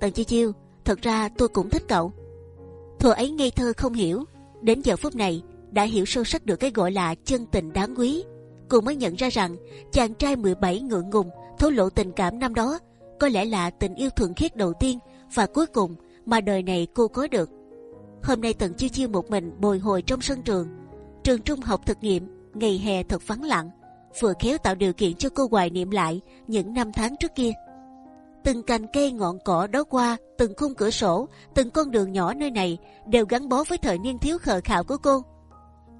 Tần Chi Chiêu, thật ra tôi cũng thích cậu. Thuở ấy ngây thơ không hiểu, đến giờ phút này đã hiểu sâu sắc được cái gọi là chân tình đáng quý. Cô mới nhận ra rằng chàng trai 17 ngượng ngùng thổ lộ tình cảm năm đó có lẽ là tình yêu thuần khiết đầu tiên và cuối cùng mà đời này cô có được. Hôm nay Tần Chiêu Chiêu một mình bồi hồi trong sân trường, trường trung học thực nghiệm, ngày hè thật vắng lặng, vừa khéo tạo điều kiện cho cô hoài niệm lại những năm tháng trước kia. Từng cành cây ngọn cỏ đó qua, từng khung cửa sổ, từng con đường nhỏ nơi này đều gắn bó với thời niên thiếu khờ khạo của cô.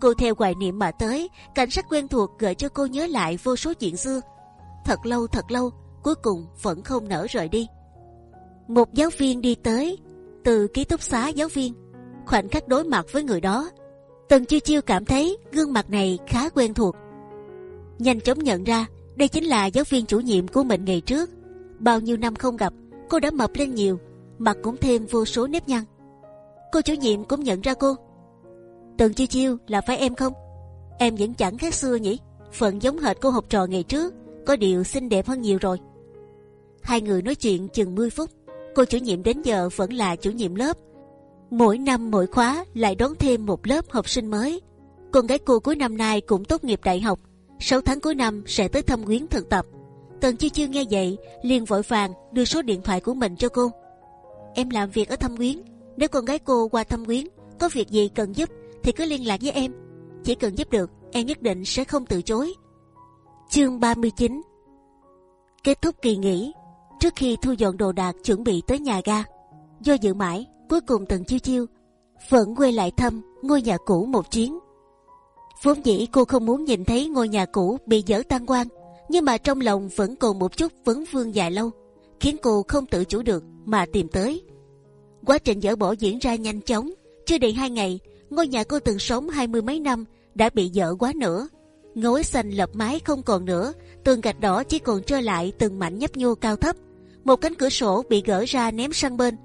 Cô theo hoài niệm mà tới, cảnh sắc quen thuộc gợi cho cô nhớ lại vô số chuyện xưa. Thật lâu thật lâu, cuối cùng vẫn không nỡ rời đi. Một giáo viên đi tới, từ ký túc xá giáo viên, khoảnh khắc đối mặt với người đó, Tần chiêu chiêu cảm thấy gương mặt này khá quen thuộc. Nhanh chóng nhận ra đây chính là giáo viên chủ nhiệm của mình ngày trước. Bao nhiêu năm không gặp, cô đã mập lên nhiều, mặt cũng thêm vô số nếp nhăn. Cô chủ nhiệm cũng nhận ra cô. Tần chiêu chiêu là phải em không? Em vẫn chẳng khác xưa nhỉ? Phận giống hệt cô học trò ngày trước, có điều xinh đẹp hơn nhiều rồi. Hai người nói chuyện chừng 10 phút. Cô chủ nhiệm đến giờ vẫn là chủ nhiệm lớp. Mỗi năm mỗi khóa lại đón thêm một lớp học sinh mới. Con gái cô cuối năm nay cũng tốt nghiệp đại học. 6 tháng cuối năm sẽ tới thăm quyến thực tập. Tần Chi Chiêu nghe vậy, liền vội vàng đưa số điện thoại của mình cho cô. Em làm việc ở thăm quyến. Nếu con gái cô qua thăm quyến có việc gì cần giúp thì cứ liên lạc với em. Chỉ cần giúp được, em nhất định sẽ không từ chối. Chương 39 Kết thúc kỳ nghỉ Trước khi thu dọn đồ đạc chuẩn bị tới nhà ga, do dự mãi, cuối cùng Tần Chiêu Chiêu vẫn quay lại thăm ngôi nhà cũ một chuyến. Vốn dĩ cô không muốn nhìn thấy ngôi nhà cũ bị dở tan quan, nhưng mà trong lòng vẫn còn một chút vấn vương dài lâu, khiến cô không tự chủ được mà tìm tới. Quá trình dỡ bỏ diễn ra nhanh chóng, chưa đầy hai ngày, ngôi nhà cô từng sống hai mươi mấy năm đã bị dở quá nữa. Ngói xanh lập mái không còn nữa, tường gạch đỏ chỉ còn trơ lại từng mảnh nhấp nhô cao thấp, một cánh cửa sổ bị gỡ ra ném sang bên.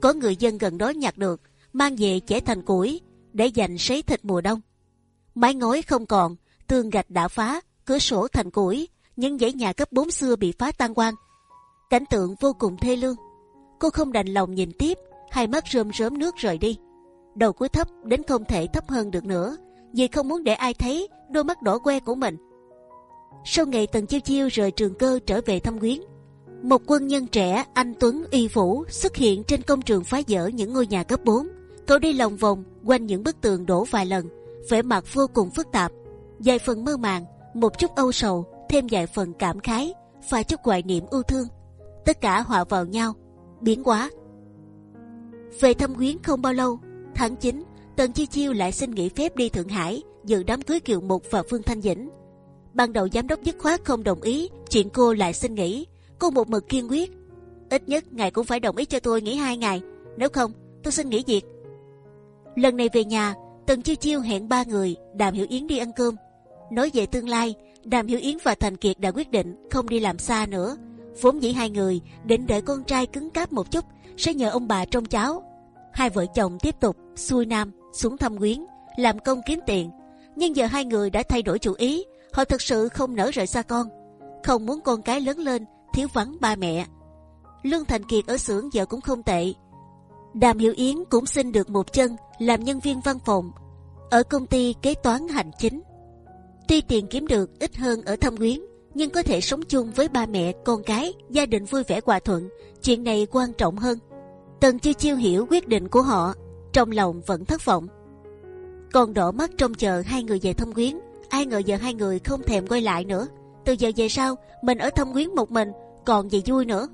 Có người dân gần đó nhặt được, mang về chẻ thành củi để dành sấy thịt mùa đông. Mái ngói không còn, tường gạch đã phá, cửa sổ thành củi, những dãy nhà cấp 4 xưa bị phá tan quang. Cảnh tượng vô cùng thê lương. Cô không đành lòng nhìn tiếp, hai mắt rơm rớm nước rời đi. Đầu cúi thấp đến không thể thấp hơn được nữa, vì không muốn để ai thấy đôi mắt đỏ que của mình. Sau ngày Tần Chiêu Chiêu rời trường cơ trở về thăm quyến, một quân nhân trẻ anh Tuấn y phủ xuất hiện trên công trường phá dỡ những ngôi nhà cấp 4. Cậu đi lòng vòng quanh những bức tường đổ vài lần, vẻ mặt vô cùng phức tạp, vài phần mơ màng, một chút âu sầu, thêm vài phần cảm khái và chút hoài niệm ưu thương. Tất cả hòa vào nhau, biến quá. Về thăm quyến không bao lâu, tháng 9, Tần Chi Chiêu lại xin nghỉ phép đi Thượng Hải dự đám cưới Kiều Mục và Phương Thanh Dĩnh. Ban đầu giám đốc dứt khoát không đồng ý chuyện cô lại xin nghỉ Cô một mực kiên quyết. Ít nhất ngài cũng phải đồng ý cho tôi nghỉ hai ngày, nếu không tôi xin nghỉ việc. Lần này về nhà, Tần Chiêu Chiêu hẹn ba người đàm hiểu yến đi ăn cơm, nói về tương lai, Đàm Hiểu Yến và Thành Kiệt đã quyết định không đi làm xa nữa. Vốn dĩ hai người định đợi con trai cứng cáp một chút sẽ nhờ ông bà trông cháu. Hai vợ chồng tiếp tục xuôi nam xuống thăm quyến làm công kiếm tiền. Nhưng giờ hai người đã thay đổi chủ ý. Họ thực sự không nỡ rời xa con, không muốn con cái lớn lên thiếu vắng ba mẹ. Lương Thành Kiệt ở xưởng giờ cũng không tệ. Đàm Hiểu Yến cũng xin được một chân làm nhân viên văn phòng ở công ty kế toán hành chính. Tuy tiền kiếm được ít hơn ở thâm quyến, nhưng có thể sống chung với ba mẹ, con cái, gia đình vui vẻ hòa thuận, chuyện này quan trọng hơn. Tần chiêu chiêu hiểu quyết định của họ, trong lòng vẫn thất vọng. Còn đổ mắt trông chờ hai người về thâm quyến, ai ngờ giờ hai người không thèm quay lại nữa. Từ giờ về sau, mình ở thâm quyến một mình, còn gì vui nữa.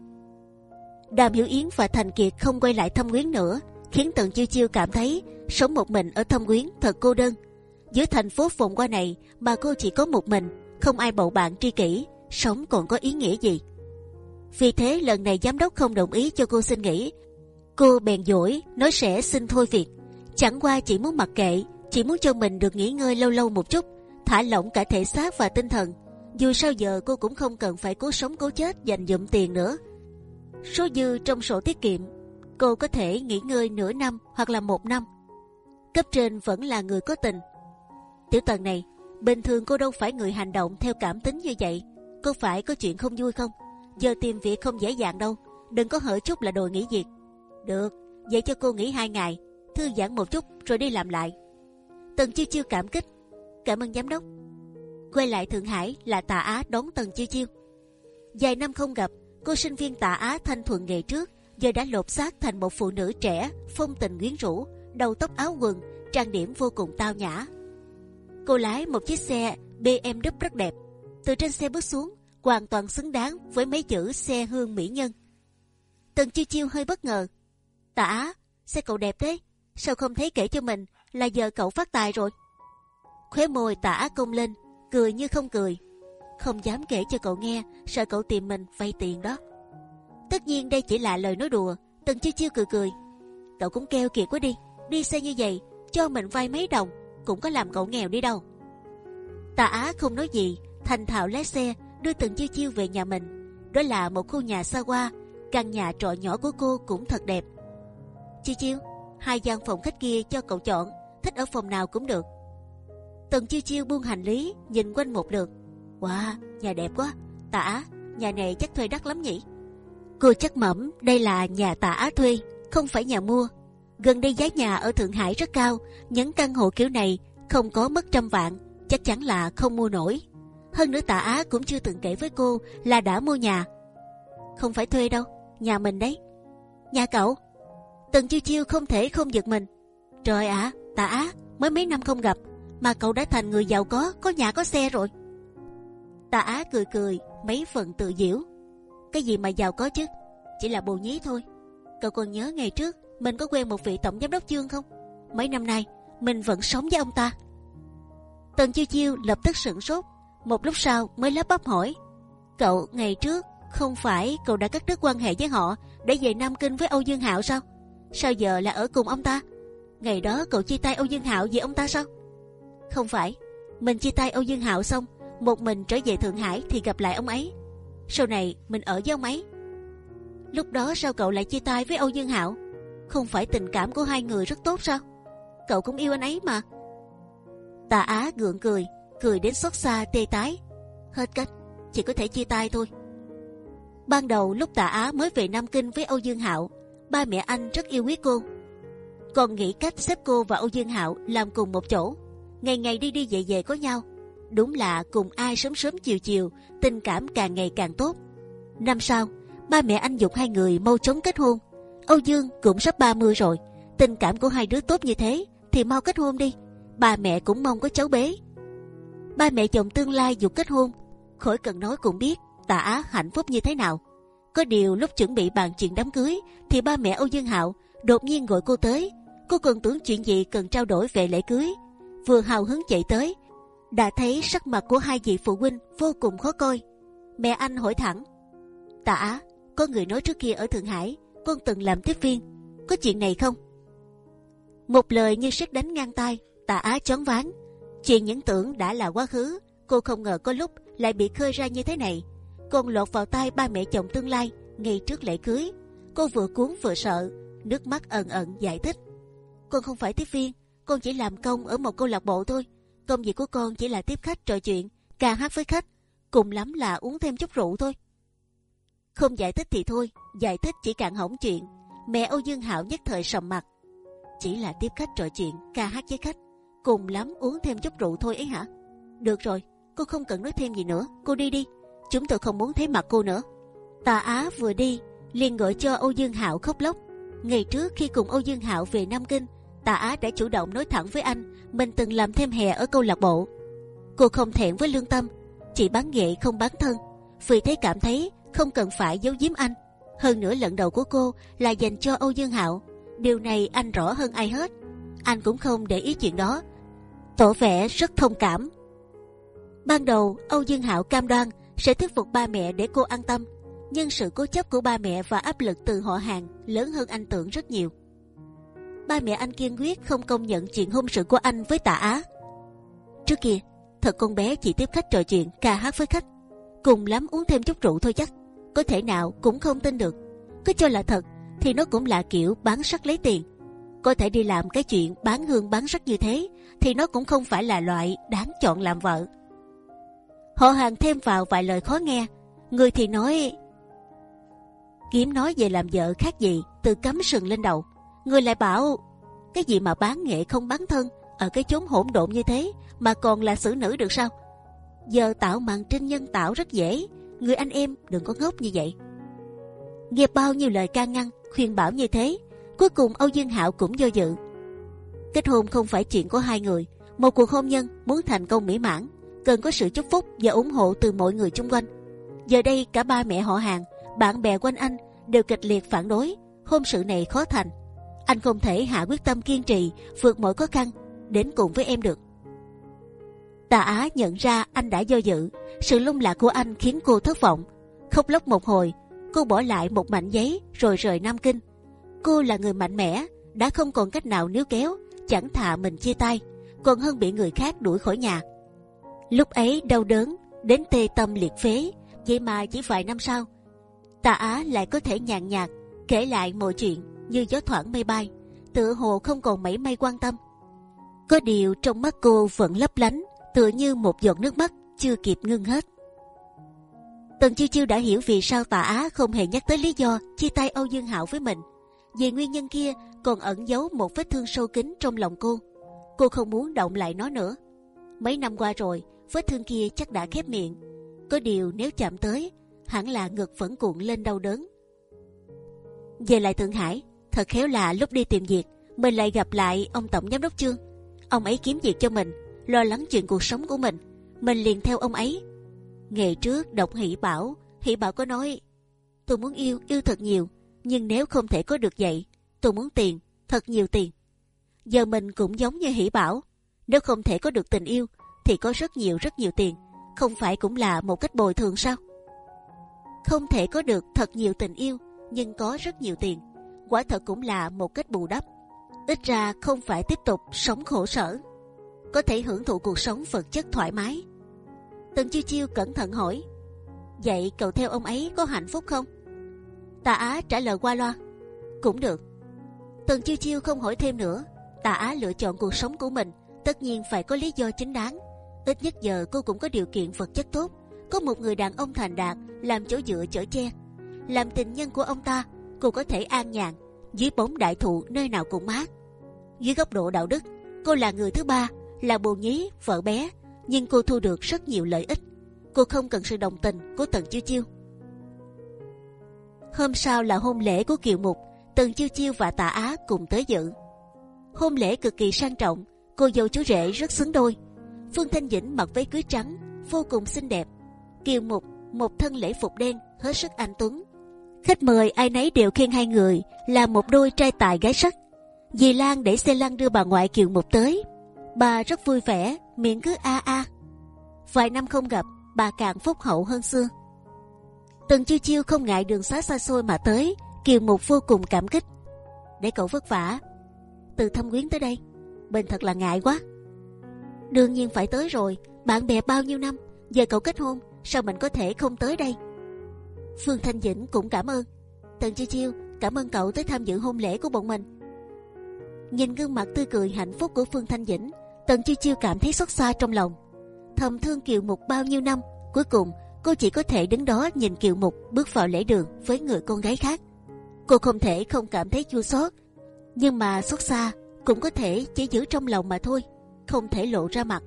Đàm Hiểu Yến và Thành Kiệt không quay lại thâm quyến nữa, khiến Tần Chiêu Chiêu cảm thấy sống một mình ở thâm quyến thật cô đơn. Giữa thành phố phồn qua này mà cô chỉ có một mình, không ai bầu bạn tri kỷ, sống còn có ý nghĩa gì? Vì thế lần này giám đốc không đồng ý cho cô xin nghỉ. Cô bèn dỗi nói sẽ xin thôi việc. Chẳng qua chỉ muốn mặc kệ, chỉ muốn cho mình được nghỉ ngơi lâu lâu một chút, thả lỏng cả thể xác và tinh thần. Dù sao giờ cô cũng không cần phải cố sống cố chết dành dụm tiền nữa. Số dư trong sổ tiết kiệm, cô có thể nghỉ ngơi nửa năm hoặc là một năm. Cấp trên vẫn là người có tình. Tiểu tần này, bình thường cô đâu phải người hành động theo cảm tính như vậy. Có phải có chuyện không vui không? Giờ tìm việc không dễ dàng đâu. Đừng có hở chút là đòi nghỉ việc. Được, vậy cho cô nghỉ hai ngày, thư giãn một chút rồi đi làm lại. Tần chiêu chiêu cảm kích, cảm ơn giám đốc. Quay lại Thượng Hải là Tạ Á đón Tần chiêu chiêu. Vài năm không gặp, cô sinh viên Tạ Á thanh thuần ngày trước giờ đã lột xác thành một phụ nữ trẻ, phong tình quyến rũ, đầu tóc áo quần, trang điểm vô cùng tao nhã. Cô lái một chiếc xe BMW rất đẹp. Từ trên xe bước xuống, hoàn toàn xứng đáng với mấy chữ xe hương mỹ nhân. Tần chiêu chiêu hơi bất ngờ tả xe cậu đẹp thế, sao không thấy kể cho mình là giờ cậu phát tài rồi? Khóe môi tả cong lên, cười như không cười. Không dám kể cho cậu nghe, sợ cậu tìm mình vay tiền đó. Tất nhiên đây chỉ là lời nói đùa. Tần chiêu chiêu cười cười. Cậu cũng keo kiệt quá đi, đi xe như vậy, cho mình vay mấy đồng, cũng có làm cậu nghèo đi đâu. tả Á không nói gì, thành thạo lái xe đưa Tần chiêu chiêu về nhà mình. Đó là một khu nhà xa hoa, căn nhà trọ nhỏ của cô cũng thật đẹp. Chiêu chiêu, hai gian phòng khách kia cho cậu chọn, thích ở phòng nào cũng được. Tần chiêu chiêu buông hành lý, nhìn quanh một lượt. Wow, nhà đẹp quá. Tạ Á, nhà này chắc thuê đắt lắm nhỉ? Cô chắc mẩm đây là nhà Tạ Á thuê, không phải nhà mua. Gần đây giá nhà ở Thượng Hải rất cao, những căn hộ kiểu này không có mất trăm vạn, chắc chắn là không mua nổi. Hơn nữa Tạ Á cũng chưa từng kể với cô là đã mua nhà. Không phải thuê đâu, nhà mình đấy. Nhà cậu? Tần chiêu chiêu không thể không giật mình. Trời ạ, Tạ Á mới mấy năm không gặp mà cậu đã thành người giàu có, có nhà có xe rồi. Tạ Á cười cười, mấy phần tự diễu. Cái gì mà giàu có chứ, chỉ là bồ nhí thôi. Cậu còn nhớ ngày trước mình có quen một vị tổng giám đốc chương không? Mấy năm nay mình vẫn sống với ông ta. Tần chiêu chiêu lập tức sửng sốt, một lúc sau mới lắp bắp hỏi: cậu ngày trước không phải cậu đã cắt đứt quan hệ với họ để về Nam Kinh với Âu Dương Hạo sao? Sao giờ là ở cùng ông ta? Ngày đó cậu chia tay Âu Dương Hạo vì ông ta sao? Không phải, mình chia tay Âu Dương Hạo xong, một mình trở về Thượng Hải thì gặp lại ông ấy. Sau này mình ở với ông ấy. Lúc đó sao cậu lại chia tay với Âu Dương Hạo? Không phải tình cảm của hai người rất tốt sao? Cậu cũng yêu anh ấy mà. Tà Á gượng cười, cười đến xót xa tê tái. Hết cách, chỉ có thể chia tay thôi. Ban đầu lúc Tạ Á mới về Nam Kinh với Âu Dương Hạo, ba mẹ anh rất yêu quý cô, còn nghĩ cách xếp cô và Âu Dương Hạo làm cùng một chỗ, ngày ngày đi đi về về có nhau. Đúng là cùng ai sớm sớm chiều chiều, tình cảm càng ngày càng tốt. Năm sau, ba mẹ anh dục hai người mau chóng kết hôn. Âu Dương cũng sắp 30 rồi, tình cảm của hai đứa tốt như thế thì mau kết hôn đi. Ba mẹ cũng mong có cháu bé. Ba mẹ chồng tương lai dục kết hôn, khỏi cần nói cũng biết Tạ Á hạnh phúc như thế nào. Có điều lúc chuẩn bị bàn chuyện đám cưới thì ba mẹ Âu Dương Hạo đột nhiên gọi cô tới. Cô còn tưởng chuyện gì cần trao đổi về lễ cưới. Vừa hào hứng chạy tới, đã thấy sắc mặt của hai vị phụ huynh vô cùng khó coi. Mẹ anh hỏi thẳng: Tạ Á, có người nói trước kia ở Thượng Hải con từng làm tiếp viên, có chuyện này không? Một lời như sét đánh ngang tai, Tạ Á chón váng. Chuyện những tưởng đã là quá khứ, Cô không ngờ có lúc lại bị khơi ra như thế này, còn lọt vào tay ba mẹ chồng tương lai ngay trước lễ cưới. Cô vừa cuốn vừa sợ, nước mắt ẩn ẩn giải thích. Con không phải tiếp viên, con chỉ làm công ở một câu lạc bộ thôi. Công việc của con chỉ là tiếp khách trò chuyện, ca hát với khách, cùng lắm là uống thêm chút rượu thôi. Không giải thích thì thôi, giải thích chỉ càng hỏng chuyện. Mẹ Âu Dương Hạo nhất thời sầm mặt. Chỉ là tiếp khách trò chuyện, ca hát với khách, cùng lắm uống thêm chút rượu thôi ấy hả? Được rồi, cô không cần nói thêm gì nữa, cô đi đi. Chúng tôi không muốn thấy mặt cô nữa. Tà Á vừa đi, liền gọi cho Âu Dương Hạo khóc lóc. Ngày trước khi cùng Âu Dương Hạo về Nam Kinh, Tà Á đã chủ động nói thẳng với anh mình từng làm thêm hè ở câu lạc bộ. Cô không thẹn với lương tâm, chỉ bán nghệ không bán thân, vì thế cảm thấy không cần phải giấu giếm anh. Hơn nữa lần đầu của cô là dành cho Âu Dương Hạo, điều này anh rõ hơn ai hết. Anh cũng không để ý chuyện đó, tỏ vẻ rất thông cảm. Ban đầu Âu Dương Hạo cam đoan sẽ thuyết phục ba mẹ để cô an tâm, nhưng sự cố chấp của ba mẹ và áp lực từ họ hàng lớn hơn anh tưởng rất nhiều. Ba mẹ anh kiên quyết không công nhận chuyện hôn sự của anh với Tạ Á. Trước kia, thật con bé chỉ tiếp khách trò chuyện, ca hát với khách, cùng lắm uống thêm chút rượu thôi chắc, có thể nào cũng không tin được. Cứ cho là thật thì nó cũng là kiểu bán sắc lấy tiền. Có thể đi làm cái chuyện bán hương bán sắc như thế thì nó cũng không phải là loại đáng chọn làm vợ. Họ hàng thêm vào vài lời khó nghe, người thì nói kiếm nói về làm vợ khác gì từ cắm sừng lên đầu, người lại bảo cái gì mà bán nghệ không bán thân ở cái chốn hỗn độn như thế mà còn là xử nữ được sao? Giờ tạo màn trinh nhân tạo rất dễ, người anh em đừng có ngốc như vậy. Nghe bao nhiêu lời can ngăn, khuyên bảo như thế, cuối cùng Âu Dương Hạo cũng do dự. Kết hôn không phải chuyện của hai người, một cuộc hôn nhân muốn thành công mỹ mãn cần có sự chúc phúc và ủng hộ từ mọi người xung quanh. Giờ đây cả ba mẹ họ hàng, bạn bè quanh anh đều kịch liệt phản đối, hôn sự này khó thành. Anh không thể hạ quyết tâm kiên trì vượt mọi khó khăn đến cùng với em được. Tà Á nhận ra anh đã do dự, sự lung lạc của anh khiến cô thất vọng. Khóc lóc một hồi, cô bỏ lại một mảnh giấy rồi rời Nam Kinh. Cô là người mạnh mẽ, đã không còn cách nào níu kéo, chẳng thà mình chia tay, còn hơn bị người khác đuổi khỏi nhà. Lúc ấy đau đớn đến tê tâm liệt phế, vậy mà chỉ vài năm sau, Tà Á lại có thể nhàn nhạt kể lại mọi chuyện như gió thoảng mây bay, tựa hồ không còn mảy may quan tâm. Có điều trong mắt cô vẫn lấp lánh, tựa như một giọt nước mắt chưa kịp ngưng hết. Tần chiêu chiêu đã hiểu vì sao Tà Á không hề nhắc tới lý do chia tay Âu Dương Hạo với mình. Về nguyên nhân kia còn ẩn giấu một vết thương sâu kín trong lòng cô. Cô không muốn động lại nó nữa. Mấy năm qua rồi, vết thương kia chắc đã khép miệng. Có điều nếu chạm tới, hẳn là ngực vẫn cuộn lên đau đớn. Về lại Thượng Hải, thật khéo là lúc đi tìm việc, mình lại gặp lại ông tổng giám đốc Trương. Ông ấy kiếm việc cho mình, lo lắng chuyện cuộc sống của mình, mình liền theo ông ấy. Ngày trước đọc Hỷ Bảo, Hỷ Bảo có nói, tôi muốn yêu, yêu thật nhiều, nhưng nếu không thể có được vậy, tôi muốn tiền, thật nhiều tiền. Giờ mình cũng giống như Hỷ Bảo, nếu không thể có được tình yêu, thì có rất nhiều rất nhiều tiền, không phải cũng là một cách bồi thường sao? Không thể có được thật nhiều tình yêu, nhưng có rất nhiều tiền, quả thật cũng là một cách bù đắp. Ít ra không phải tiếp tục sống khổ sở, có thể hưởng thụ cuộc sống vật chất thoải mái. Tần chiêu chiêu cẩn thận hỏi, vậy cậu theo ông ấy có hạnh phúc không? Tà Á trả lời qua loa, cũng được. Tần chiêu chiêu không hỏi thêm nữa. Tà Á lựa chọn cuộc sống của mình, tất nhiên phải có lý do chính đáng. Ít nhất giờ cô cũng có điều kiện vật chất tốt, có một người đàn ông thành đạt làm chỗ dựa chở che, làm tình nhân của ông ta, cô có thể an nhàn dưới bóng đại thụ nơi nào cũng mát. Dưới góc độ đạo đức, cô là người thứ ba, là bồ nhí, vợ bé, nhưng cô thu được rất nhiều lợi ích. Cô không cần sự đồng tình của Tần Chiêu Chiêu. Hôm sau là hôn lễ của Kiều Mục, Tần Chiêu Chiêu và Tạ Á cùng tới dự. Hôn lễ cực kỳ sang trọng, cô dâu chú rể rất xứng đôi. Phương Thanh Dĩnh mặc váy cưới trắng, vô cùng xinh đẹp. Kiều Mục một thân lễ phục đen, hết sức anh tuấn. Khách mời ai nấy đều khen hai người là một đôi trai tài gái sắc. Dì Lan để xe lăn đưa bà ngoại Kiều Mục tới, bà rất vui vẻ, miệng cứ a a. Vài năm không gặp, bà càng phúc hậu hơn xưa. Tần chiêu chiêu không ngại đường xá xa xôi mà tới, Kiều Mục vô cùng cảm kích. Để cậu vất vả, từ Thâm quyến tới đây, bình thật là ngại quá đương nhiên phải tới rồi, Bạn bè bao nhiêu năm, giờ cậu kết hôn, sao mình có thể không tới đây? Phương Thanh Dĩnh cũng cảm ơn. Tần Chiêu Chiêu cảm ơn cậu tới tham dự hôn lễ của bọn mình. Nhìn gương mặt tươi cười hạnh phúc của Phương Thanh Dĩnh, Tần Chiêu Chiêu cảm thấy xót xa trong lòng. Thầm thương Kiều Mục bao nhiêu năm, cuối cùng cô chỉ có thể đứng đó nhìn Kiều Mục bước vào lễ đường với người con gái khác. Cô không thể không cảm thấy chua xót, nhưng mà xót xa cũng có thể chỉ giữ trong lòng mà thôi, không thể lộ ra mặt.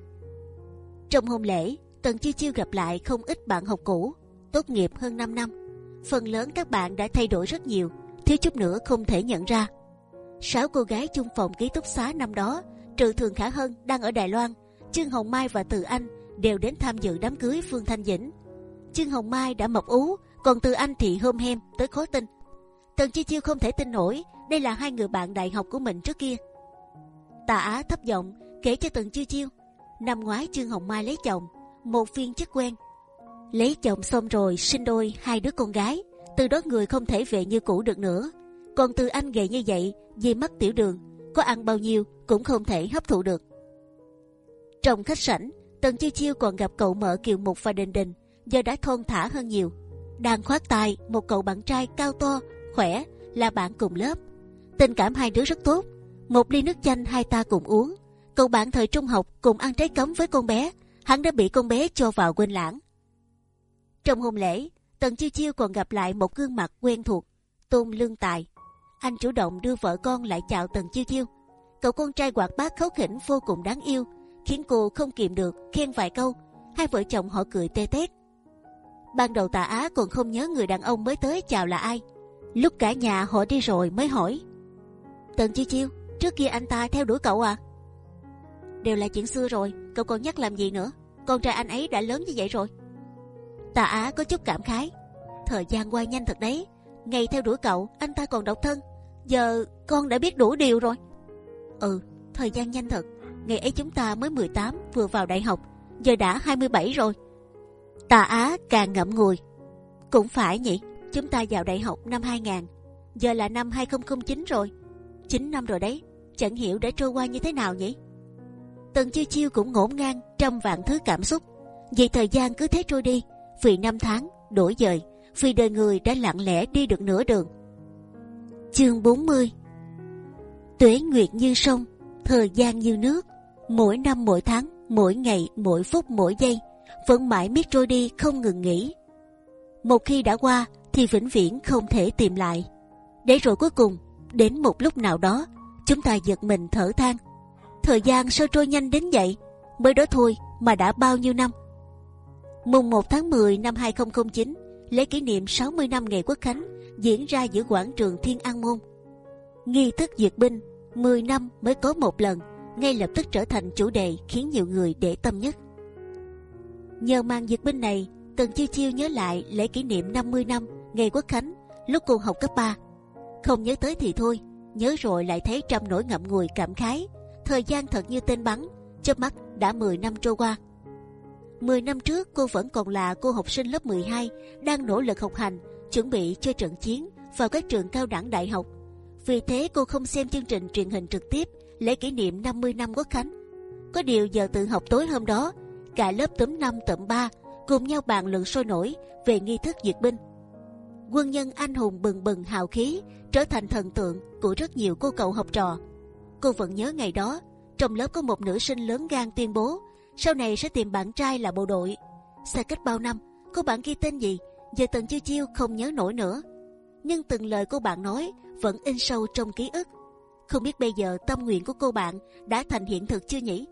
Trong hôn lễ, Tần Chiêu Chiêu gặp lại không ít bạn học cũ, tốt nghiệp hơn 5 năm. Phần lớn các bạn đã thay đổi rất nhiều, thiếu chút nữa không thể nhận ra. Sáu cô gái chung phòng ký túc xá năm đó, trừ Thường Khả Hân đang ở Đài Loan, Trương Hồng Mai và Từ Anh đều đến tham dự đám cưới Phương Thanh Dĩnh. Trương Hồng Mai đã mập ú, còn Từ Anh thì hôm hem tới khó tin. Tần Chi Chiêu không thể tin nổi, đây là hai người bạn đại học của mình trước kia. Tạ Á thấp giọng kể cho Tần chiêu Chiêu, năm ngoái Trương Hồng Mai lấy chồng, một viên chức quen, lấy chồng xong rồi sinh đôi hai đứa con gái, từ đó người không thể về như cũ được nữa. Còn từ anh gầy như vậy vì mất tiểu đường, có ăn bao nhiêu cũng không thể hấp thụ được. Trong khách sảnh, Tần Chiêu Chiêu còn gặp cậu mợ Kiều Mục và Đình Đình, giờ đã thon thả hơn nhiều. Đang khoác tay một cậu bạn trai cao to, khỏe, là bạn cùng lớp. Tình cảm hai đứa rất tốt. Một ly nước chanh hai ta cùng uống. Cậu bạn thời trung học cùng ăn trái cấm với con bé, hắn đã bị con bé cho vào quên lãng. Trong hôn lễ, Tần Chiêu Chiêu còn gặp lại một gương mặt quen thuộc, Tôn Lương Tài. Anh chủ động đưa vợ con lại chào Tần Chiêu Chiêu. Cậu con trai quạt bát khấu khỉnh vô cùng đáng yêu, khiến cô không kìm được khen vài câu. Hai vợ chồng họ cười tê tét. Ban đầu Tạ Á còn không nhớ người đàn ông mới tới chào là ai. Lúc cả nhà họ đi rồi mới hỏi. Tần Chiêu Chiêu, trước kia anh ta theo đuổi cậu à? Đều là chuyện xưa rồi, cậu còn nhắc làm gì nữa? Con trai anh ấy đã lớn như vậy rồi. Tạ Á có chút cảm khái. Thời gian qua nhanh thật đấy. Ngày theo đuổi cậu, anh ta còn độc thân. Giờ con đã biết đủ điều rồi. Ừ, thời gian nhanh thật. Ngày ấy chúng ta mới 18 vừa vào đại học, giờ đã 27 rồi. Tạ Á càng ngậm ngùi. Cũng phải nhỉ, chúng ta vào đại học năm 2000, giờ là năm 2009 rồi. 9 năm rồi đấy, chẳng hiểu đã trôi qua như thế nào nhỉ? Tần chiêu chiêu cũng ngổn ngang trăm vạn thứ cảm xúc. Vì thời gian cứ thế trôi đi, vì năm tháng đổi dời, vì đời người đã lặng lẽ đi được nửa đường. Chương 40 Tuế nguyệt như sông, thời gian như nước, mỗi năm mỗi tháng, mỗi ngày, mỗi phút, mỗi giây, vẫn mãi miết trôi đi không ngừng nghỉ. Một khi đã qua thì vĩnh viễn không thể tìm lại. Để rồi cuối cùng, đến một lúc nào đó, chúng ta giật mình thở than. Thời gian sao trôi nhanh đến vậy? Mới đó thôi mà đã bao nhiêu năm? Mùng 1 tháng 10 năm 2009, lễ kỷ niệm 60 năm ngày Quốc khánh diễn ra giữa quảng trường Thiên An Môn. Nghi thức duyệt binh 10 năm mới có một lần, ngay lập tức trở thành chủ đề khiến nhiều người để tâm nhất. Nhờ màn duyệt binh này, Tần Chiêu Chiêu nhớ lại lễ kỷ niệm 50 năm ngày Quốc khánh lúc cô học cấp 3. Không nhớ tới thì thôi, nhớ rồi lại thấy trăm nỗi ngậm ngùi cảm khái. Thời gian thật như tên bắn, chớp mắt đã 10 năm trôi qua 10 năm trước cô vẫn còn là cô học sinh lớp 12 đang nỗ lực học hành, chuẩn bị cho trận chiến vào các trường cao đẳng đại học. Vì thế cô không xem chương trình truyền hình trực tiếp lễ kỷ niệm 50 năm quốc khánh. Có điều giờ tự học tối hôm đó, cả lớp tấm 5 tậm 3 cùng nhau bàn luận sôi nổi về nghi thức duyệt binh. Quân nhân anh hùng bừng bừng hào khí trở thành thần tượng của rất nhiều cô cậu học trò. Cô vẫn nhớ ngày đó, trong lớp có một nữ sinh lớn gan tuyên bố sau này sẽ tìm bạn trai là bộ đội. Xa cách bao năm, cô bạn ghi tên gì? Giờ tần chiêu chiêu không nhớ nổi nữa. Nhưng từng lời cô bạn nói vẫn in sâu trong ký ức. Không biết bây giờ tâm nguyện của cô bạn đã thành hiện thực chưa nhỉ?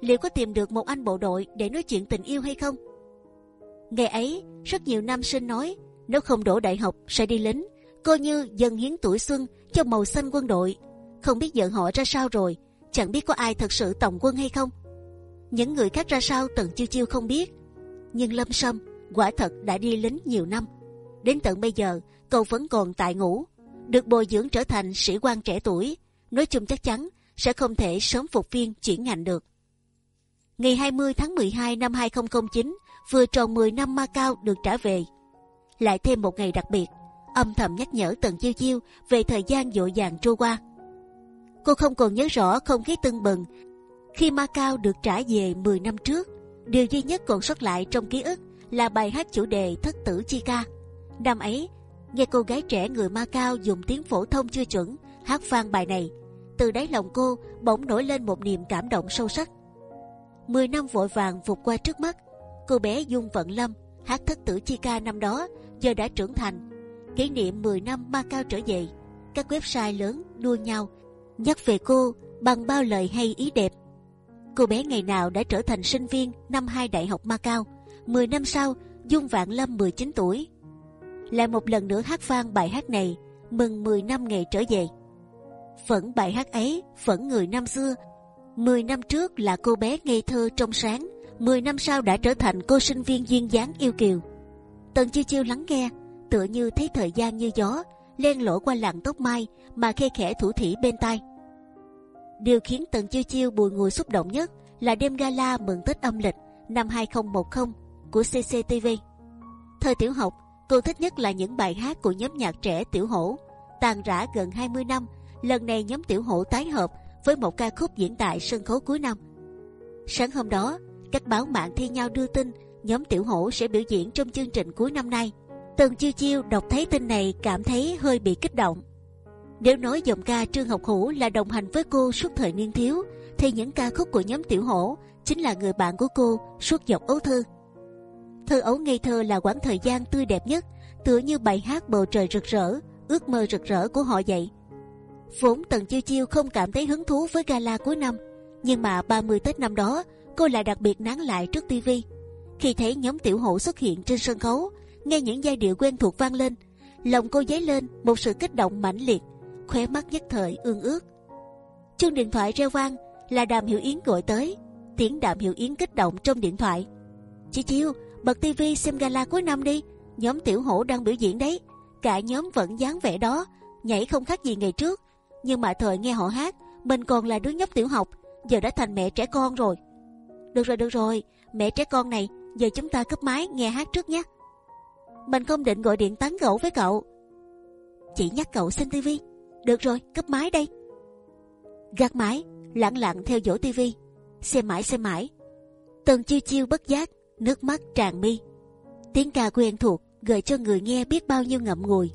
Liệu có tìm được một anh bộ đội để nói chuyện tình yêu hay không? Ngày ấy, rất nhiều nam sinh nói nếu không đổ đại học sẽ đi lính, coi như dần hiến tuổi xuân cho màu xanh quân đội. Không biết giận họ ra sao rồi, chẳng biết có ai thật sự tổng quân hay không. Những người khác ra sao tần chiêu chiêu không biết. Nhưng lâm sâm quả thật đã đi lính nhiều năm. Đến tận bây giờ cậu vẫn còn tại ngũ được bồi dưỡng trở thành sĩ quan trẻ tuổi. Nói chung chắc chắn sẽ không thể sớm phục viên chuyển ngành được. Ngày 20 tháng 12 năm 2009 vừa tròn 10 năm ma cao được trả về. Lại thêm một ngày đặc biệt âm thầm nhắc nhở tần chiêu chiêu về thời gian dội vàng trôi qua cô không còn nhớ rõ không khí tưng bừng khi Macau được trả về 10 năm trước, Điều duy nhất còn sót lại trong ký ức là bài hát chủ đề Thất tử chi ca. Năm ấy, nghe cô gái trẻ người Ma Cao dùng tiếng phổ thông chưa chuẩn hát vang bài này, từ đáy lòng cô bỗng nổi lên một niềm cảm động sâu sắc. Mười năm vội vàng vụt qua trước mắt, cô bé Dung Vận Lâm hát thất tử chi ca năm đó giờ đã trưởng thành. Kỷ niệm 10 năm Ma Cao trở về, các website lớn đua nhau nhắc về cô bằng bao lời hay ý đẹp. Cô bé ngày nào đã trở thành sinh viên năm hai đại học Macau. 10 năm sau, Dung Vạn Lâm 19 tuổi, lại một lần nữa hát vang bài hát này mừng 10 năm ngày trở về. Phẫn bài hát ấy, phẫn người năm xưa. 10 năm trước là cô bé ngây thơ trong sáng, 10 năm sau đã trở thành cô sinh viên duyên dáng yêu kiều. Tần chiêu chiêu lắng nghe, tựa như thấy thời gian như gió, len lỏi qua làn tóc mai mà khe khẽ thủ thỉ bên tai. Điều khiến Tần chiêu chiêu bùi ngùi xúc động nhất là đêm gala mừng Tết âm lịch năm 2010 của CCTV. Thời tiểu học, cô thích nhất là những bài hát của nhóm nhạc trẻ Tiểu Hổ. Tàn rã gần 20 năm, lần này nhóm Tiểu Hổ tái hợp với một ca khúc diễn tại sân khấu cuối năm. Sáng hôm đó, các báo mạng thi nhau đưa tin nhóm Tiểu Hổ sẽ biểu diễn trong chương trình cuối năm nay. Tần chiêu chiêu đọc thấy tin này cảm thấy hơi bị kích động. Nếu nói giọng ca Trương Học Hữu là đồng hành với cô suốt thời niên thiếu, thì những ca khúc của nhóm Tiểu Hổ chính là người bạn của cô suốt dọc ấu thơ. Thơ ấu ngây thơ là quãng thời gian tươi đẹp nhất, tựa như bài hát bầu trời rực rỡ, ước mơ rực rỡ của họ vậy. Vốn Tần Chiêu Chiêu không cảm thấy hứng thú với gala cuối năm, nhưng mà 30 Tết năm đó, cô lại đặc biệt nán lại trước tivi. Khi thấy nhóm tiểu hổ xuất hiện trên sân khấu, nghe những giai điệu quen thuộc vang lên, lòng cô dấy lên một sự kích động mãnh liệt, khóe mắt nhất thời ương ước. Chuông điện thoại reo vang là Đàm Hiểu Yến gọi tới, tiếng Đàm Hiểu Yến kích động trong điện thoại. Chị Chiêu, bật tivi xem gala cuối năm đi, nhóm tiểu hổ đang biểu diễn đấy, cả nhóm vẫn dáng vẻ đó, nhảy không khác gì ngày trước, nhưng mà thời nghe họ hát, mình còn là đứa nhóc tiểu học, giờ đã thành mẹ trẻ con rồi. Được rồi, được rồi, mẹ trẻ con này, giờ chúng ta cúp máy nghe hát trước nhé. Mình không định gọi điện tán gẫu với cậu. Chỉ nhắc cậu xem tivi. Được rồi, cấp máy đây. Gạt máy, lặng lặng theo dõi tivi, xem mãi xem mãi. Tần chiêu chiêu bất giác, nước mắt tràn mi. Tiếng ca quen thuộc gợi cho người nghe biết bao nhiêu ngậm ngùi.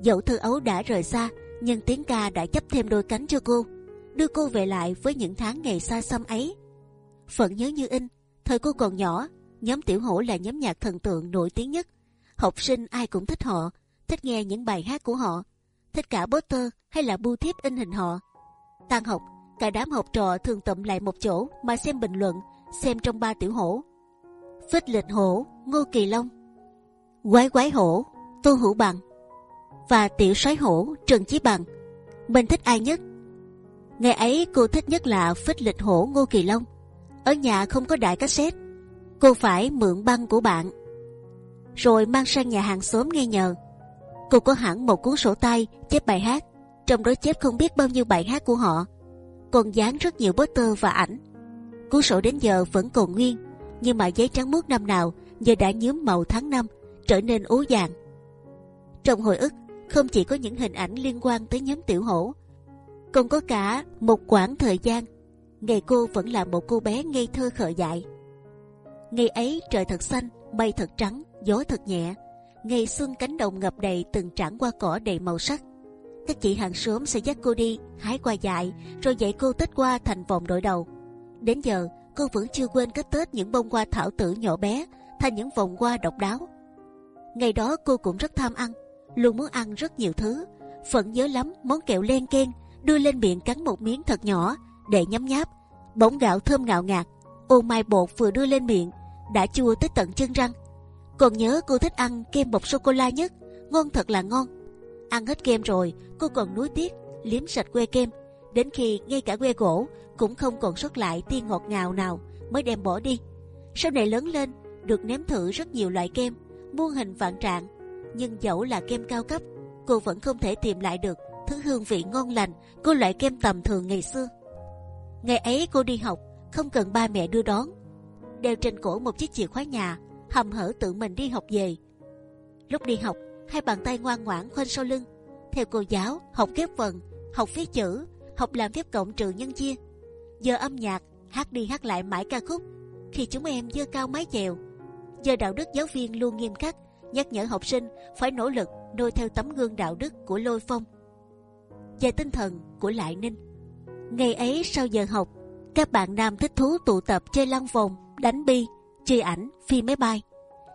Dẫu thơ ấu đã rời xa, nhưng tiếng ca đã chấp thêm đôi cánh cho cô, đưa cô về lại với những tháng ngày xa xăm ấy. Phận nhớ như in, thời cô còn nhỏ, nhóm tiểu hổ là nhóm nhạc thần tượng nổi tiếng nhất. Học sinh ai cũng thích họ, thích nghe những bài hát của họ, thích cả poster hay là bưu thiếp in hình họ. Tan học, cả đám học trò thường tụm lại một chỗ mà xem bình luận, xem trong ba tiểu hổ. Phích lịch hổ, ngô kỳ long, quái quái hổ, tô hữu bằng và tiểu soái hổ trần chí bằng. Mình thích ai nhất? Ngày ấy cô thích nhất là phích lịch hổ ngô kỳ long. Ở nhà không có đại cassette, cô phải mượn băng của bạn, rồi mang sang nhà hàng xóm nghe nhờ. Cô có hẳn một cuốn sổ tay chép bài hát, trong đó chép không biết bao nhiêu bài hát của họ, còn dán rất nhiều poster và ảnh. Cuốn sổ đến giờ vẫn còn nguyên, nhưng mà giấy trắng mướt năm nào giờ đã nhuốm màu tháng năm, trở nên ố vàng. Trong hồi ức, không chỉ có những hình ảnh liên quan tới nhóm tiểu hổ, còn có cả một quãng thời gian ngày cô vẫn là một cô bé ngây thơ khờ dại. Ngày ấy trời thật xanh, mây thật trắng, gió thật nhẹ. Ngày xuân cánh đồng ngập đầy từng trảng hoa cỏ đầy màu sắc. Các chị hàng xóm sẽ dắt cô đi hái qua dại, rồi dạy cô tết qua thành vòng đội đầu. Đến giờ cô vẫn chưa quên cách tết những bông hoa thảo tử nhỏ bé thành những vòng hoa độc đáo. Ngày đó cô cũng rất tham ăn, luôn muốn ăn rất nhiều thứ. Phận nhớ lắm món kẹo len ken, đưa lên miệng cắn một miếng thật nhỏ để nhấm nháp. Bỗng gạo thơm ngào ngạt, ô mai bột vừa đưa lên miệng đã chua tới tận chân răng. Còn nhớ cô thích ăn kem bột sô cô la nhất, ngon thật là ngon. Ăn hết kem rồi, cô còn nuối tiếc liếm sạch que kem, đến khi ngay cả que gỗ cũng không còn sót lại tia ngọt ngào nào mới đem bỏ đi. Sau này lớn lên, được nếm thử rất nhiều loại kem, muôn hình vạn trạng, nhưng dẫu là kem cao cấp, cô vẫn không thể tìm lại được thứ hương vị ngon lành của loại kem tầm thường ngày xưa. Ngày ấy cô đi học, không cần ba mẹ đưa đón, đeo trên cổ một chiếc chìa khóa nhà, hầm hở tự mình đi học về. Lúc đi học, hai bàn tay ngoan ngoãn khoanh sau lưng, theo cô giáo học ghép vần, học viết chữ, học làm phép cộng trừ nhân chia. Giờ âm nhạc hát đi hát lại mãi ca khúc, khi chúng em dơ cao mái chèo. Giờ đạo đức giáo viên luôn nghiêm khắc nhắc nhở học sinh phải nỗ lực noi theo tấm gương đạo đức của Lôi Phong và tinh thần của Lại Ninh. Ngày ấy sau giờ học, các bạn nam thích thú tụ tập chơi lăn vòng, đánh bi, chơi ảnh, phi máy bay.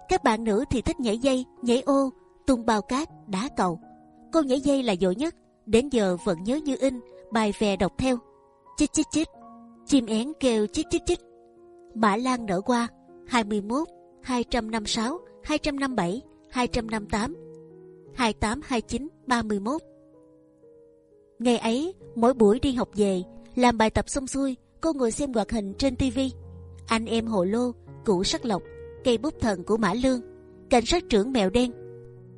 Các bạn nữ thì thích nhảy dây, nhảy ô, tung bao cát, đá cầu. Cô nhảy dây là giỏi nhất, đến giờ vẫn nhớ như in bài về đọc theo. Chích chích chích, chim én kêu chích chích chích. Mã Lan nở qua 21, 256, 257, 258, 28, 29, 31. Ngày ấy, mỗi buổi đi học về, làm bài tập xong xuôi, cô ngồi xem hoạt hình trên tivi. Anh em hồ lô, củ sắc lộc, cây bút thần của Mã Lương, cảnh sát trưởng mèo đen,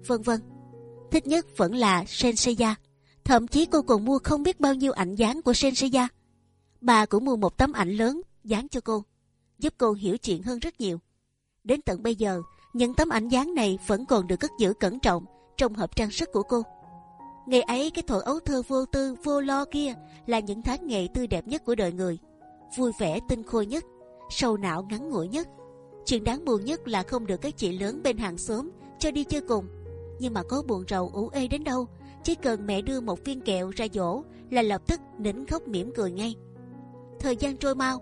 vân vân. Thích nhất vẫn là Senseiya. Thậm chí cô còn mua không biết bao nhiêu ảnh dán của Senseiya. Bà cũng mua một tấm ảnh lớn dán cho cô, giúp cô hiểu chuyện hơn rất nhiều. Đến tận bây giờ, những tấm ảnh dán này vẫn còn được cất giữ cẩn trọng trong hộp trang sức của cô. Ngày ấy cái thuở ấu thơ vô tư vô lo kia là những tháng ngày tươi đẹp nhất của đời người, vui vẻ tinh khôi nhất, sầu não ngắn ngủi nhất. Chuyện đáng buồn nhất là không được các chị lớn bên hàng xóm cho đi chơi cùng. Nhưng mà có buồn rầu ủ ê đến đâu, chỉ cần mẹ đưa một viên kẹo ra dỗ là lập tức nín khóc mỉm cười ngay. Thời gian trôi mau,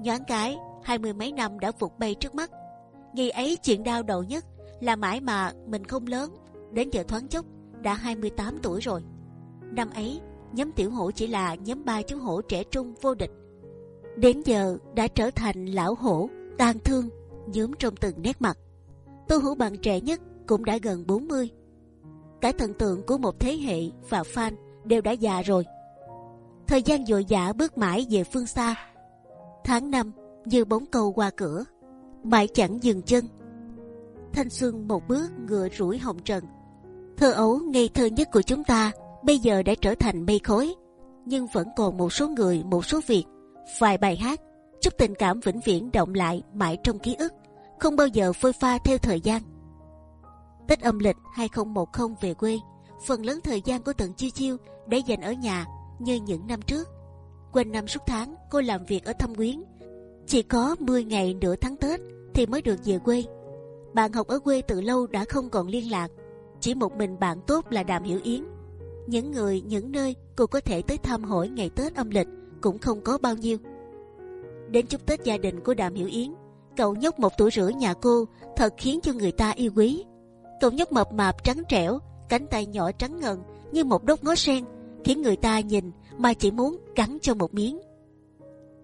nhoáng cái hai mươi mấy năm đã vụt bay trước mắt. Ngày ấy chuyện đau đầu nhất là mãi mà mình không lớn, đến giờ thoáng chốc đã 28 tuổi rồi. Năm ấy, nhóm tiểu hổ chỉ là nhóm ba chú hổ trẻ trung vô địch. Đến giờ đã trở thành lão hổ, tàn thương, nhóm trong từng nét mặt. Tô hữu bằng trẻ nhất cũng đã gần 40. Cả thần tượng của một thế hệ và fan đều đã già rồi. Thời gian dội dã bước mãi về phương xa. Tháng năm như bóng cầu qua cửa, mãi chẳng dừng chân. Thanh xuân một bước ngựa rủi hồng trần Thơ ấu ngây thơ nhất của chúng ta bây giờ đã trở thành mây khói, nhưng vẫn còn một số người, một số việc, vài bài hát, chút tình cảm vĩnh viễn động lại mãi trong ký ức, không bao giờ phôi pha theo thời gian. Tết âm lịch 2010 về quê, phần lớn thời gian của tận Chiêu Chiêu để dành ở nhà như những năm trước. Quanh năm suốt tháng cô làm việc ở Thâm Quyến, chỉ có 10 ngày nửa tháng Tết thì mới được về quê. Bạn học ở quê từ lâu đã không còn liên lạc chỉ một mình bạn tốt là Đàm Hiểu Yến. Những người, những nơi cô có thể tới thăm hỏi ngày Tết âm lịch cũng không có bao nhiêu. Đến chúc Tết gia đình của Đàm Hiểu Yến, cậu nhóc một tuổi rưỡi nhà cô thật khiến cho người ta yêu quý. Cậu nhóc mập mạp trắng trẻo, cánh tay nhỏ trắng ngần như một đốt ngó sen, khiến người ta nhìn mà chỉ muốn cắn cho một miếng.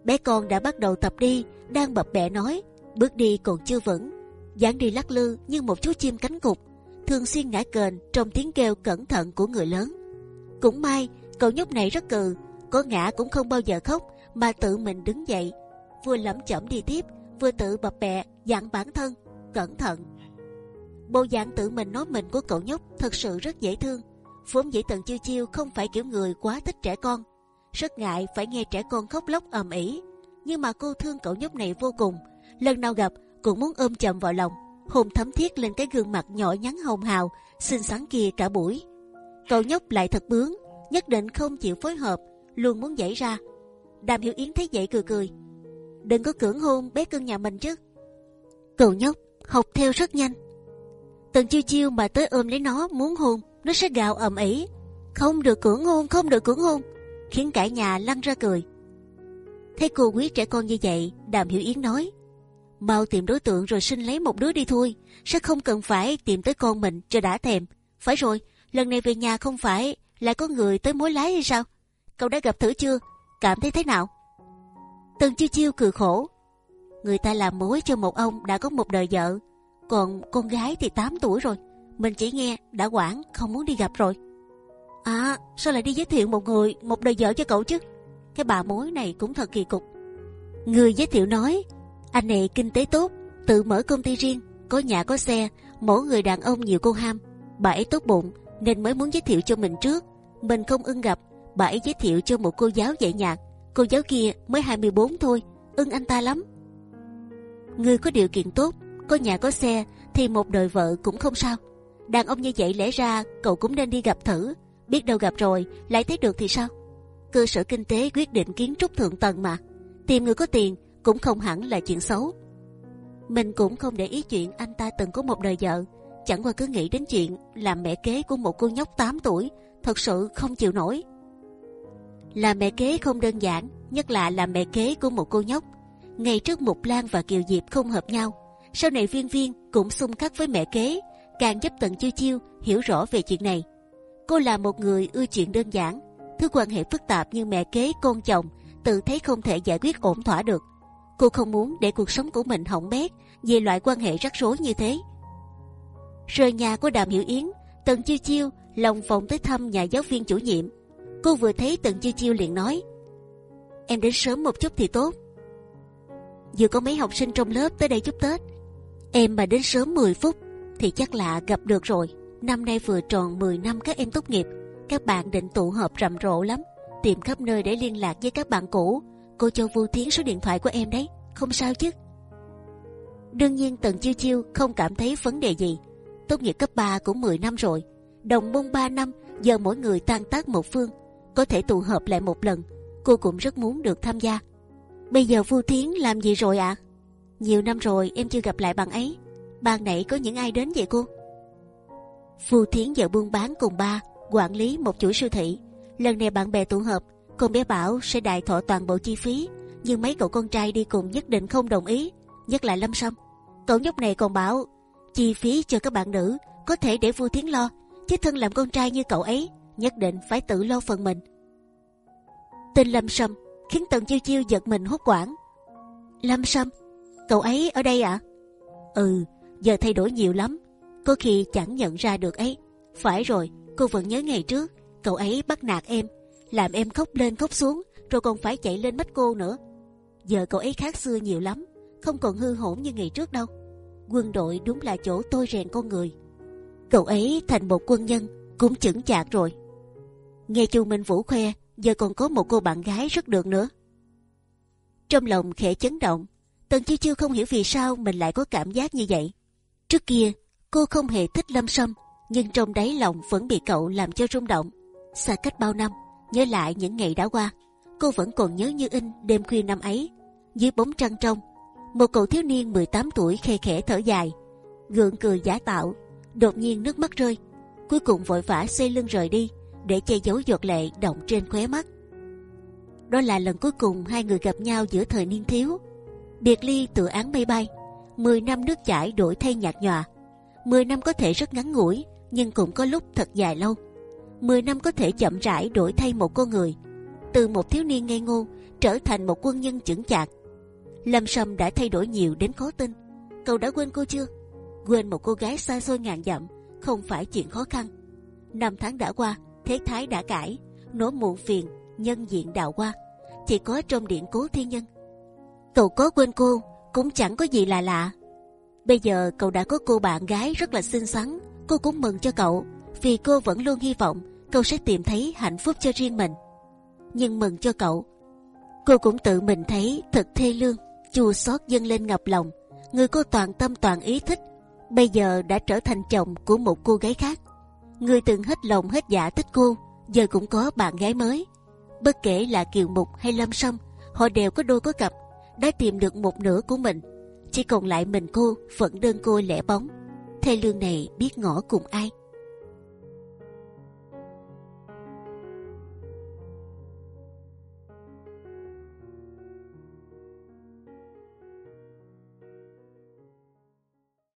Bé con đã bắt đầu tập đi, đang bập bẹ nói, bước đi còn chưa vững, dáng đi lắc lư như một chú chim cánh cụt thường xuyên ngã kềnh trong tiếng kêu cẩn thận của người lớn. Cũng may cậu nhóc này rất cừ, có ngã cũng không bao giờ khóc mà tự mình đứng dậy, vừa lẩm chẩm đi tiếp, vừa tự bập bẹ dặn bản thân cẩn thận. Bộ dạng tự mình nói mình của cậu nhóc thật sự rất dễ thương. Vốn dĩ tần chiêu chiêu không phải kiểu người quá thích trẻ con, rất ngại phải nghe trẻ con khóc lóc ầm ĩ. Nhưng mà cô thương cậu nhóc này vô cùng, lần nào gặp cũng muốn ôm chầm vào lòng hôn thấm thiết lên cái gương mặt nhỏ nhắn hồng hào, xinh xắn kia cả buổi. Cậu nhóc lại thật bướng, nhất định không chịu phối hợp, luôn muốn dãy ra. Đàm Hiểu Yến thấy vậy cười cười, đừng có cưỡng hôn bé cưng nhà mình chứ. Cậu nhóc học theo rất nhanh. Tần chiêu chiêu mà tới ôm lấy nó muốn hôn, nó sẽ gào ầm ĩ, không được cưỡng hôn, không được cưỡng hôn, khiến cả nhà lăn ra cười. Thấy cô quý trẻ con như vậy, Đàm Hiểu Yến nói mau tìm đối tượng rồi xin lấy một đứa đi thôi sẽ không cần phải tìm tới con mình cho đã thèm phải rồi lần này về nhà không phải lại có người tới mối lái hay sao cậu đã gặp thử chưa? Cảm thấy thế nào? Tần chiêu chiêu cười khổ. Người ta làm mối cho một ông đã có một đời vợ. Còn con gái thì 8 tuổi rồi. Mình chỉ nghe đã quản không muốn đi gặp rồi. À sao lại đi giới thiệu một người một đời vợ cho cậu chứ? Cái bà mối này cũng thật kỳ cục. Người giới thiệu nói anh này kinh tế tốt, tự mở công ty riêng, có nhà có xe, mỗi người đàn ông nhiều cô ham. Bà ấy tốt bụng nên mới muốn giới thiệu cho mình trước. Mình không ưng gặp, bà ấy giới thiệu cho một cô giáo dạy nhạc. Cô giáo kia mới 24 thôi, ưng anh ta lắm. Người có điều kiện tốt, có nhà có xe thì một đời vợ cũng không sao. Đàn ông như vậy lẽ ra cậu cũng nên đi gặp thử, biết đâu gặp rồi lại thấy được thì sao? Cơ sở kinh tế quyết định kiến trúc thượng tầng mà. Tìm người có tiền cũng không hẳn là chuyện xấu. Mình cũng không để ý chuyện anh ta từng có một đời vợ, chẳng qua cứ nghĩ đến chuyện làm mẹ kế của một cô nhóc 8 tuổi, thật sự không chịu nổi là mẹ kế không đơn giản, nhất là làm mẹ kế của một cô nhóc. Ngày trước Mục Lan và Kiều Diệp không hợp nhau, sau này Viên Viên cũng xung khắc với mẹ kế, càng giúp Tần Chiêu Chiêu hiểu rõ về chuyện này. Cô là một người ưa chuyện đơn giản, thứ quan hệ phức tạp như mẹ kế con chồng, tự thấy không thể giải quyết ổn thỏa được. Cô không muốn để cuộc sống của mình hỏng bét vì loại quan hệ rắc rối như thế. Rời nhà của Đàm Hiểu Yến, Tần Chiêu Chiêu lòng vòng tới thăm nhà giáo viên chủ nhiệm. Cô vừa thấy Tần Chiêu Chiêu liền nói: em đến sớm một chút thì tốt. Vừa có mấy học sinh trong lớp tới đây chúc Tết, em mà đến sớm 10 phút thì chắc là gặp được rồi. Năm nay vừa tròn 10 năm các em tốt nghiệp, các bạn định tụ họp rầm rộ lắm, tìm khắp nơi để liên lạc với các bạn cũ. Cô cho Vu Thiến số điện thoại của em đấy, không sao chứ? Đương nhiên Tần Chiêu Chiêu không cảm thấy vấn đề gì. Tốt nghiệp cấp 3 cũng 10 năm rồi, đồng môn 3 năm, giờ mỗi người tan tác một phương, có thể tụ họp lại một lần. Cô cũng rất muốn được tham gia. Bây giờ Vu Thiến làm gì rồi ạ? À? Nhiều năm rồi em chưa gặp lại bạn ấy. Ban nãy có những ai đến vậy cô? Vu Thiến giờ buôn bán cùng ba, quản lý một chuỗi siêu thị. Lần này bạn bè tụ họp, con bé bảo sẽ đại thọ toàn bộ chi phí, nhưng mấy cậu con trai đi cùng nhất định không đồng ý, nhất là Lâm Sâm. Cậu nhóc này còn bảo chi phí cho các bạn nữ có thể để Vu Thiến lo, chứ thân làm con trai như cậu ấy nhất định phải tự lo phần mình. Tên Lâm Sâm khiến Tần Chiêu Chiêu giật mình hốt quảng. Lâm Sâm, cậu ấy ở đây ạ? À? Ừ, giờ thay đổi nhiều lắm, có khi chẳng nhận ra được ấy. Phải rồi, cô vẫn nhớ ngày trước, cậu ấy bắt nạt em, làm em khóc lên khóc xuống, rồi còn phải chạy lên bắt cô nữa. Giờ cậu ấy khác xưa nhiều lắm, không còn hư hổn như ngày trước đâu. Quân đội đúng là chỗ tôi rèn con người. Cậu ấy thành một quân nhân, cũng chững chạc rồi. Nghe chu Minh Vũ khoe, giờ còn có một cô bạn gái rất được nữa. Trong lòng khẽ chấn động, Tần Chiêu Chiêu không hiểu vì sao mình lại có cảm giác như vậy. Trước kia, cô không hề thích Lâm Sâm, nhưng trong đáy lòng vẫn bị cậu làm cho rung động. Xa cách bao năm, nhớ lại những ngày đã qua, cô vẫn còn nhớ như in đêm khuya năm ấy. Dưới bóng trăng trong, một cậu thiếu niên 18 tuổi khe khẽ thở dài, gượng cười giả tạo, đột nhiên nước mắt rơi, cuối cùng vội vã xoay lưng rời đi để che giấu giọt lệ động trên khóe mắt. Đó là lần cuối cùng hai người gặp nhau giữa thời niên thiếu. Biệt ly tự án mây bay, 10 năm nước chảy đổi thay nhạt nhòa. 10 năm có thể rất ngắn ngủi, nhưng cũng có lúc thật dài lâu. 10 năm có thể chậm rãi đổi thay một con người, từ một thiếu niên ngây ngô trở thành một quân nhân chững chạc. Lâm Sâm đã thay đổi nhiều đến khó tin. Cậu đã quên cô chưa? Quên một cô gái xa xôi ngàn dặm không phải chuyện khó khăn. Năm tháng đã qua, thế thái đã cải, nỗi muộn phiền nhân diện đạo quan chỉ có trong điện cố thiên nhân. Cậu có quên cô cũng chẳng có gì là lạ. Bây giờ cậu đã có cô bạn gái rất là xinh xắn, cô cũng mừng cho cậu, vì cô vẫn luôn hy vọng cậu sẽ tìm thấy hạnh phúc cho riêng mình. Nhưng mừng cho cậu, cô cũng tự mình thấy thật thê lương, chua xót dâng lên ngập lòng. Người cô toàn tâm toàn ý thích, bây giờ đã trở thành chồng của một cô gái khác. Người từng hết lòng hết dạ thích cô, giờ cũng có bạn gái mới. Bất kể là Kiều Mục hay Lâm Sâm, họ đều có đôi có cặp, đã tìm được một nửa của mình. Chỉ còn lại mình cô vẫn đơn cô lẻ bóng. Thê lương này biết ngõ cùng ai?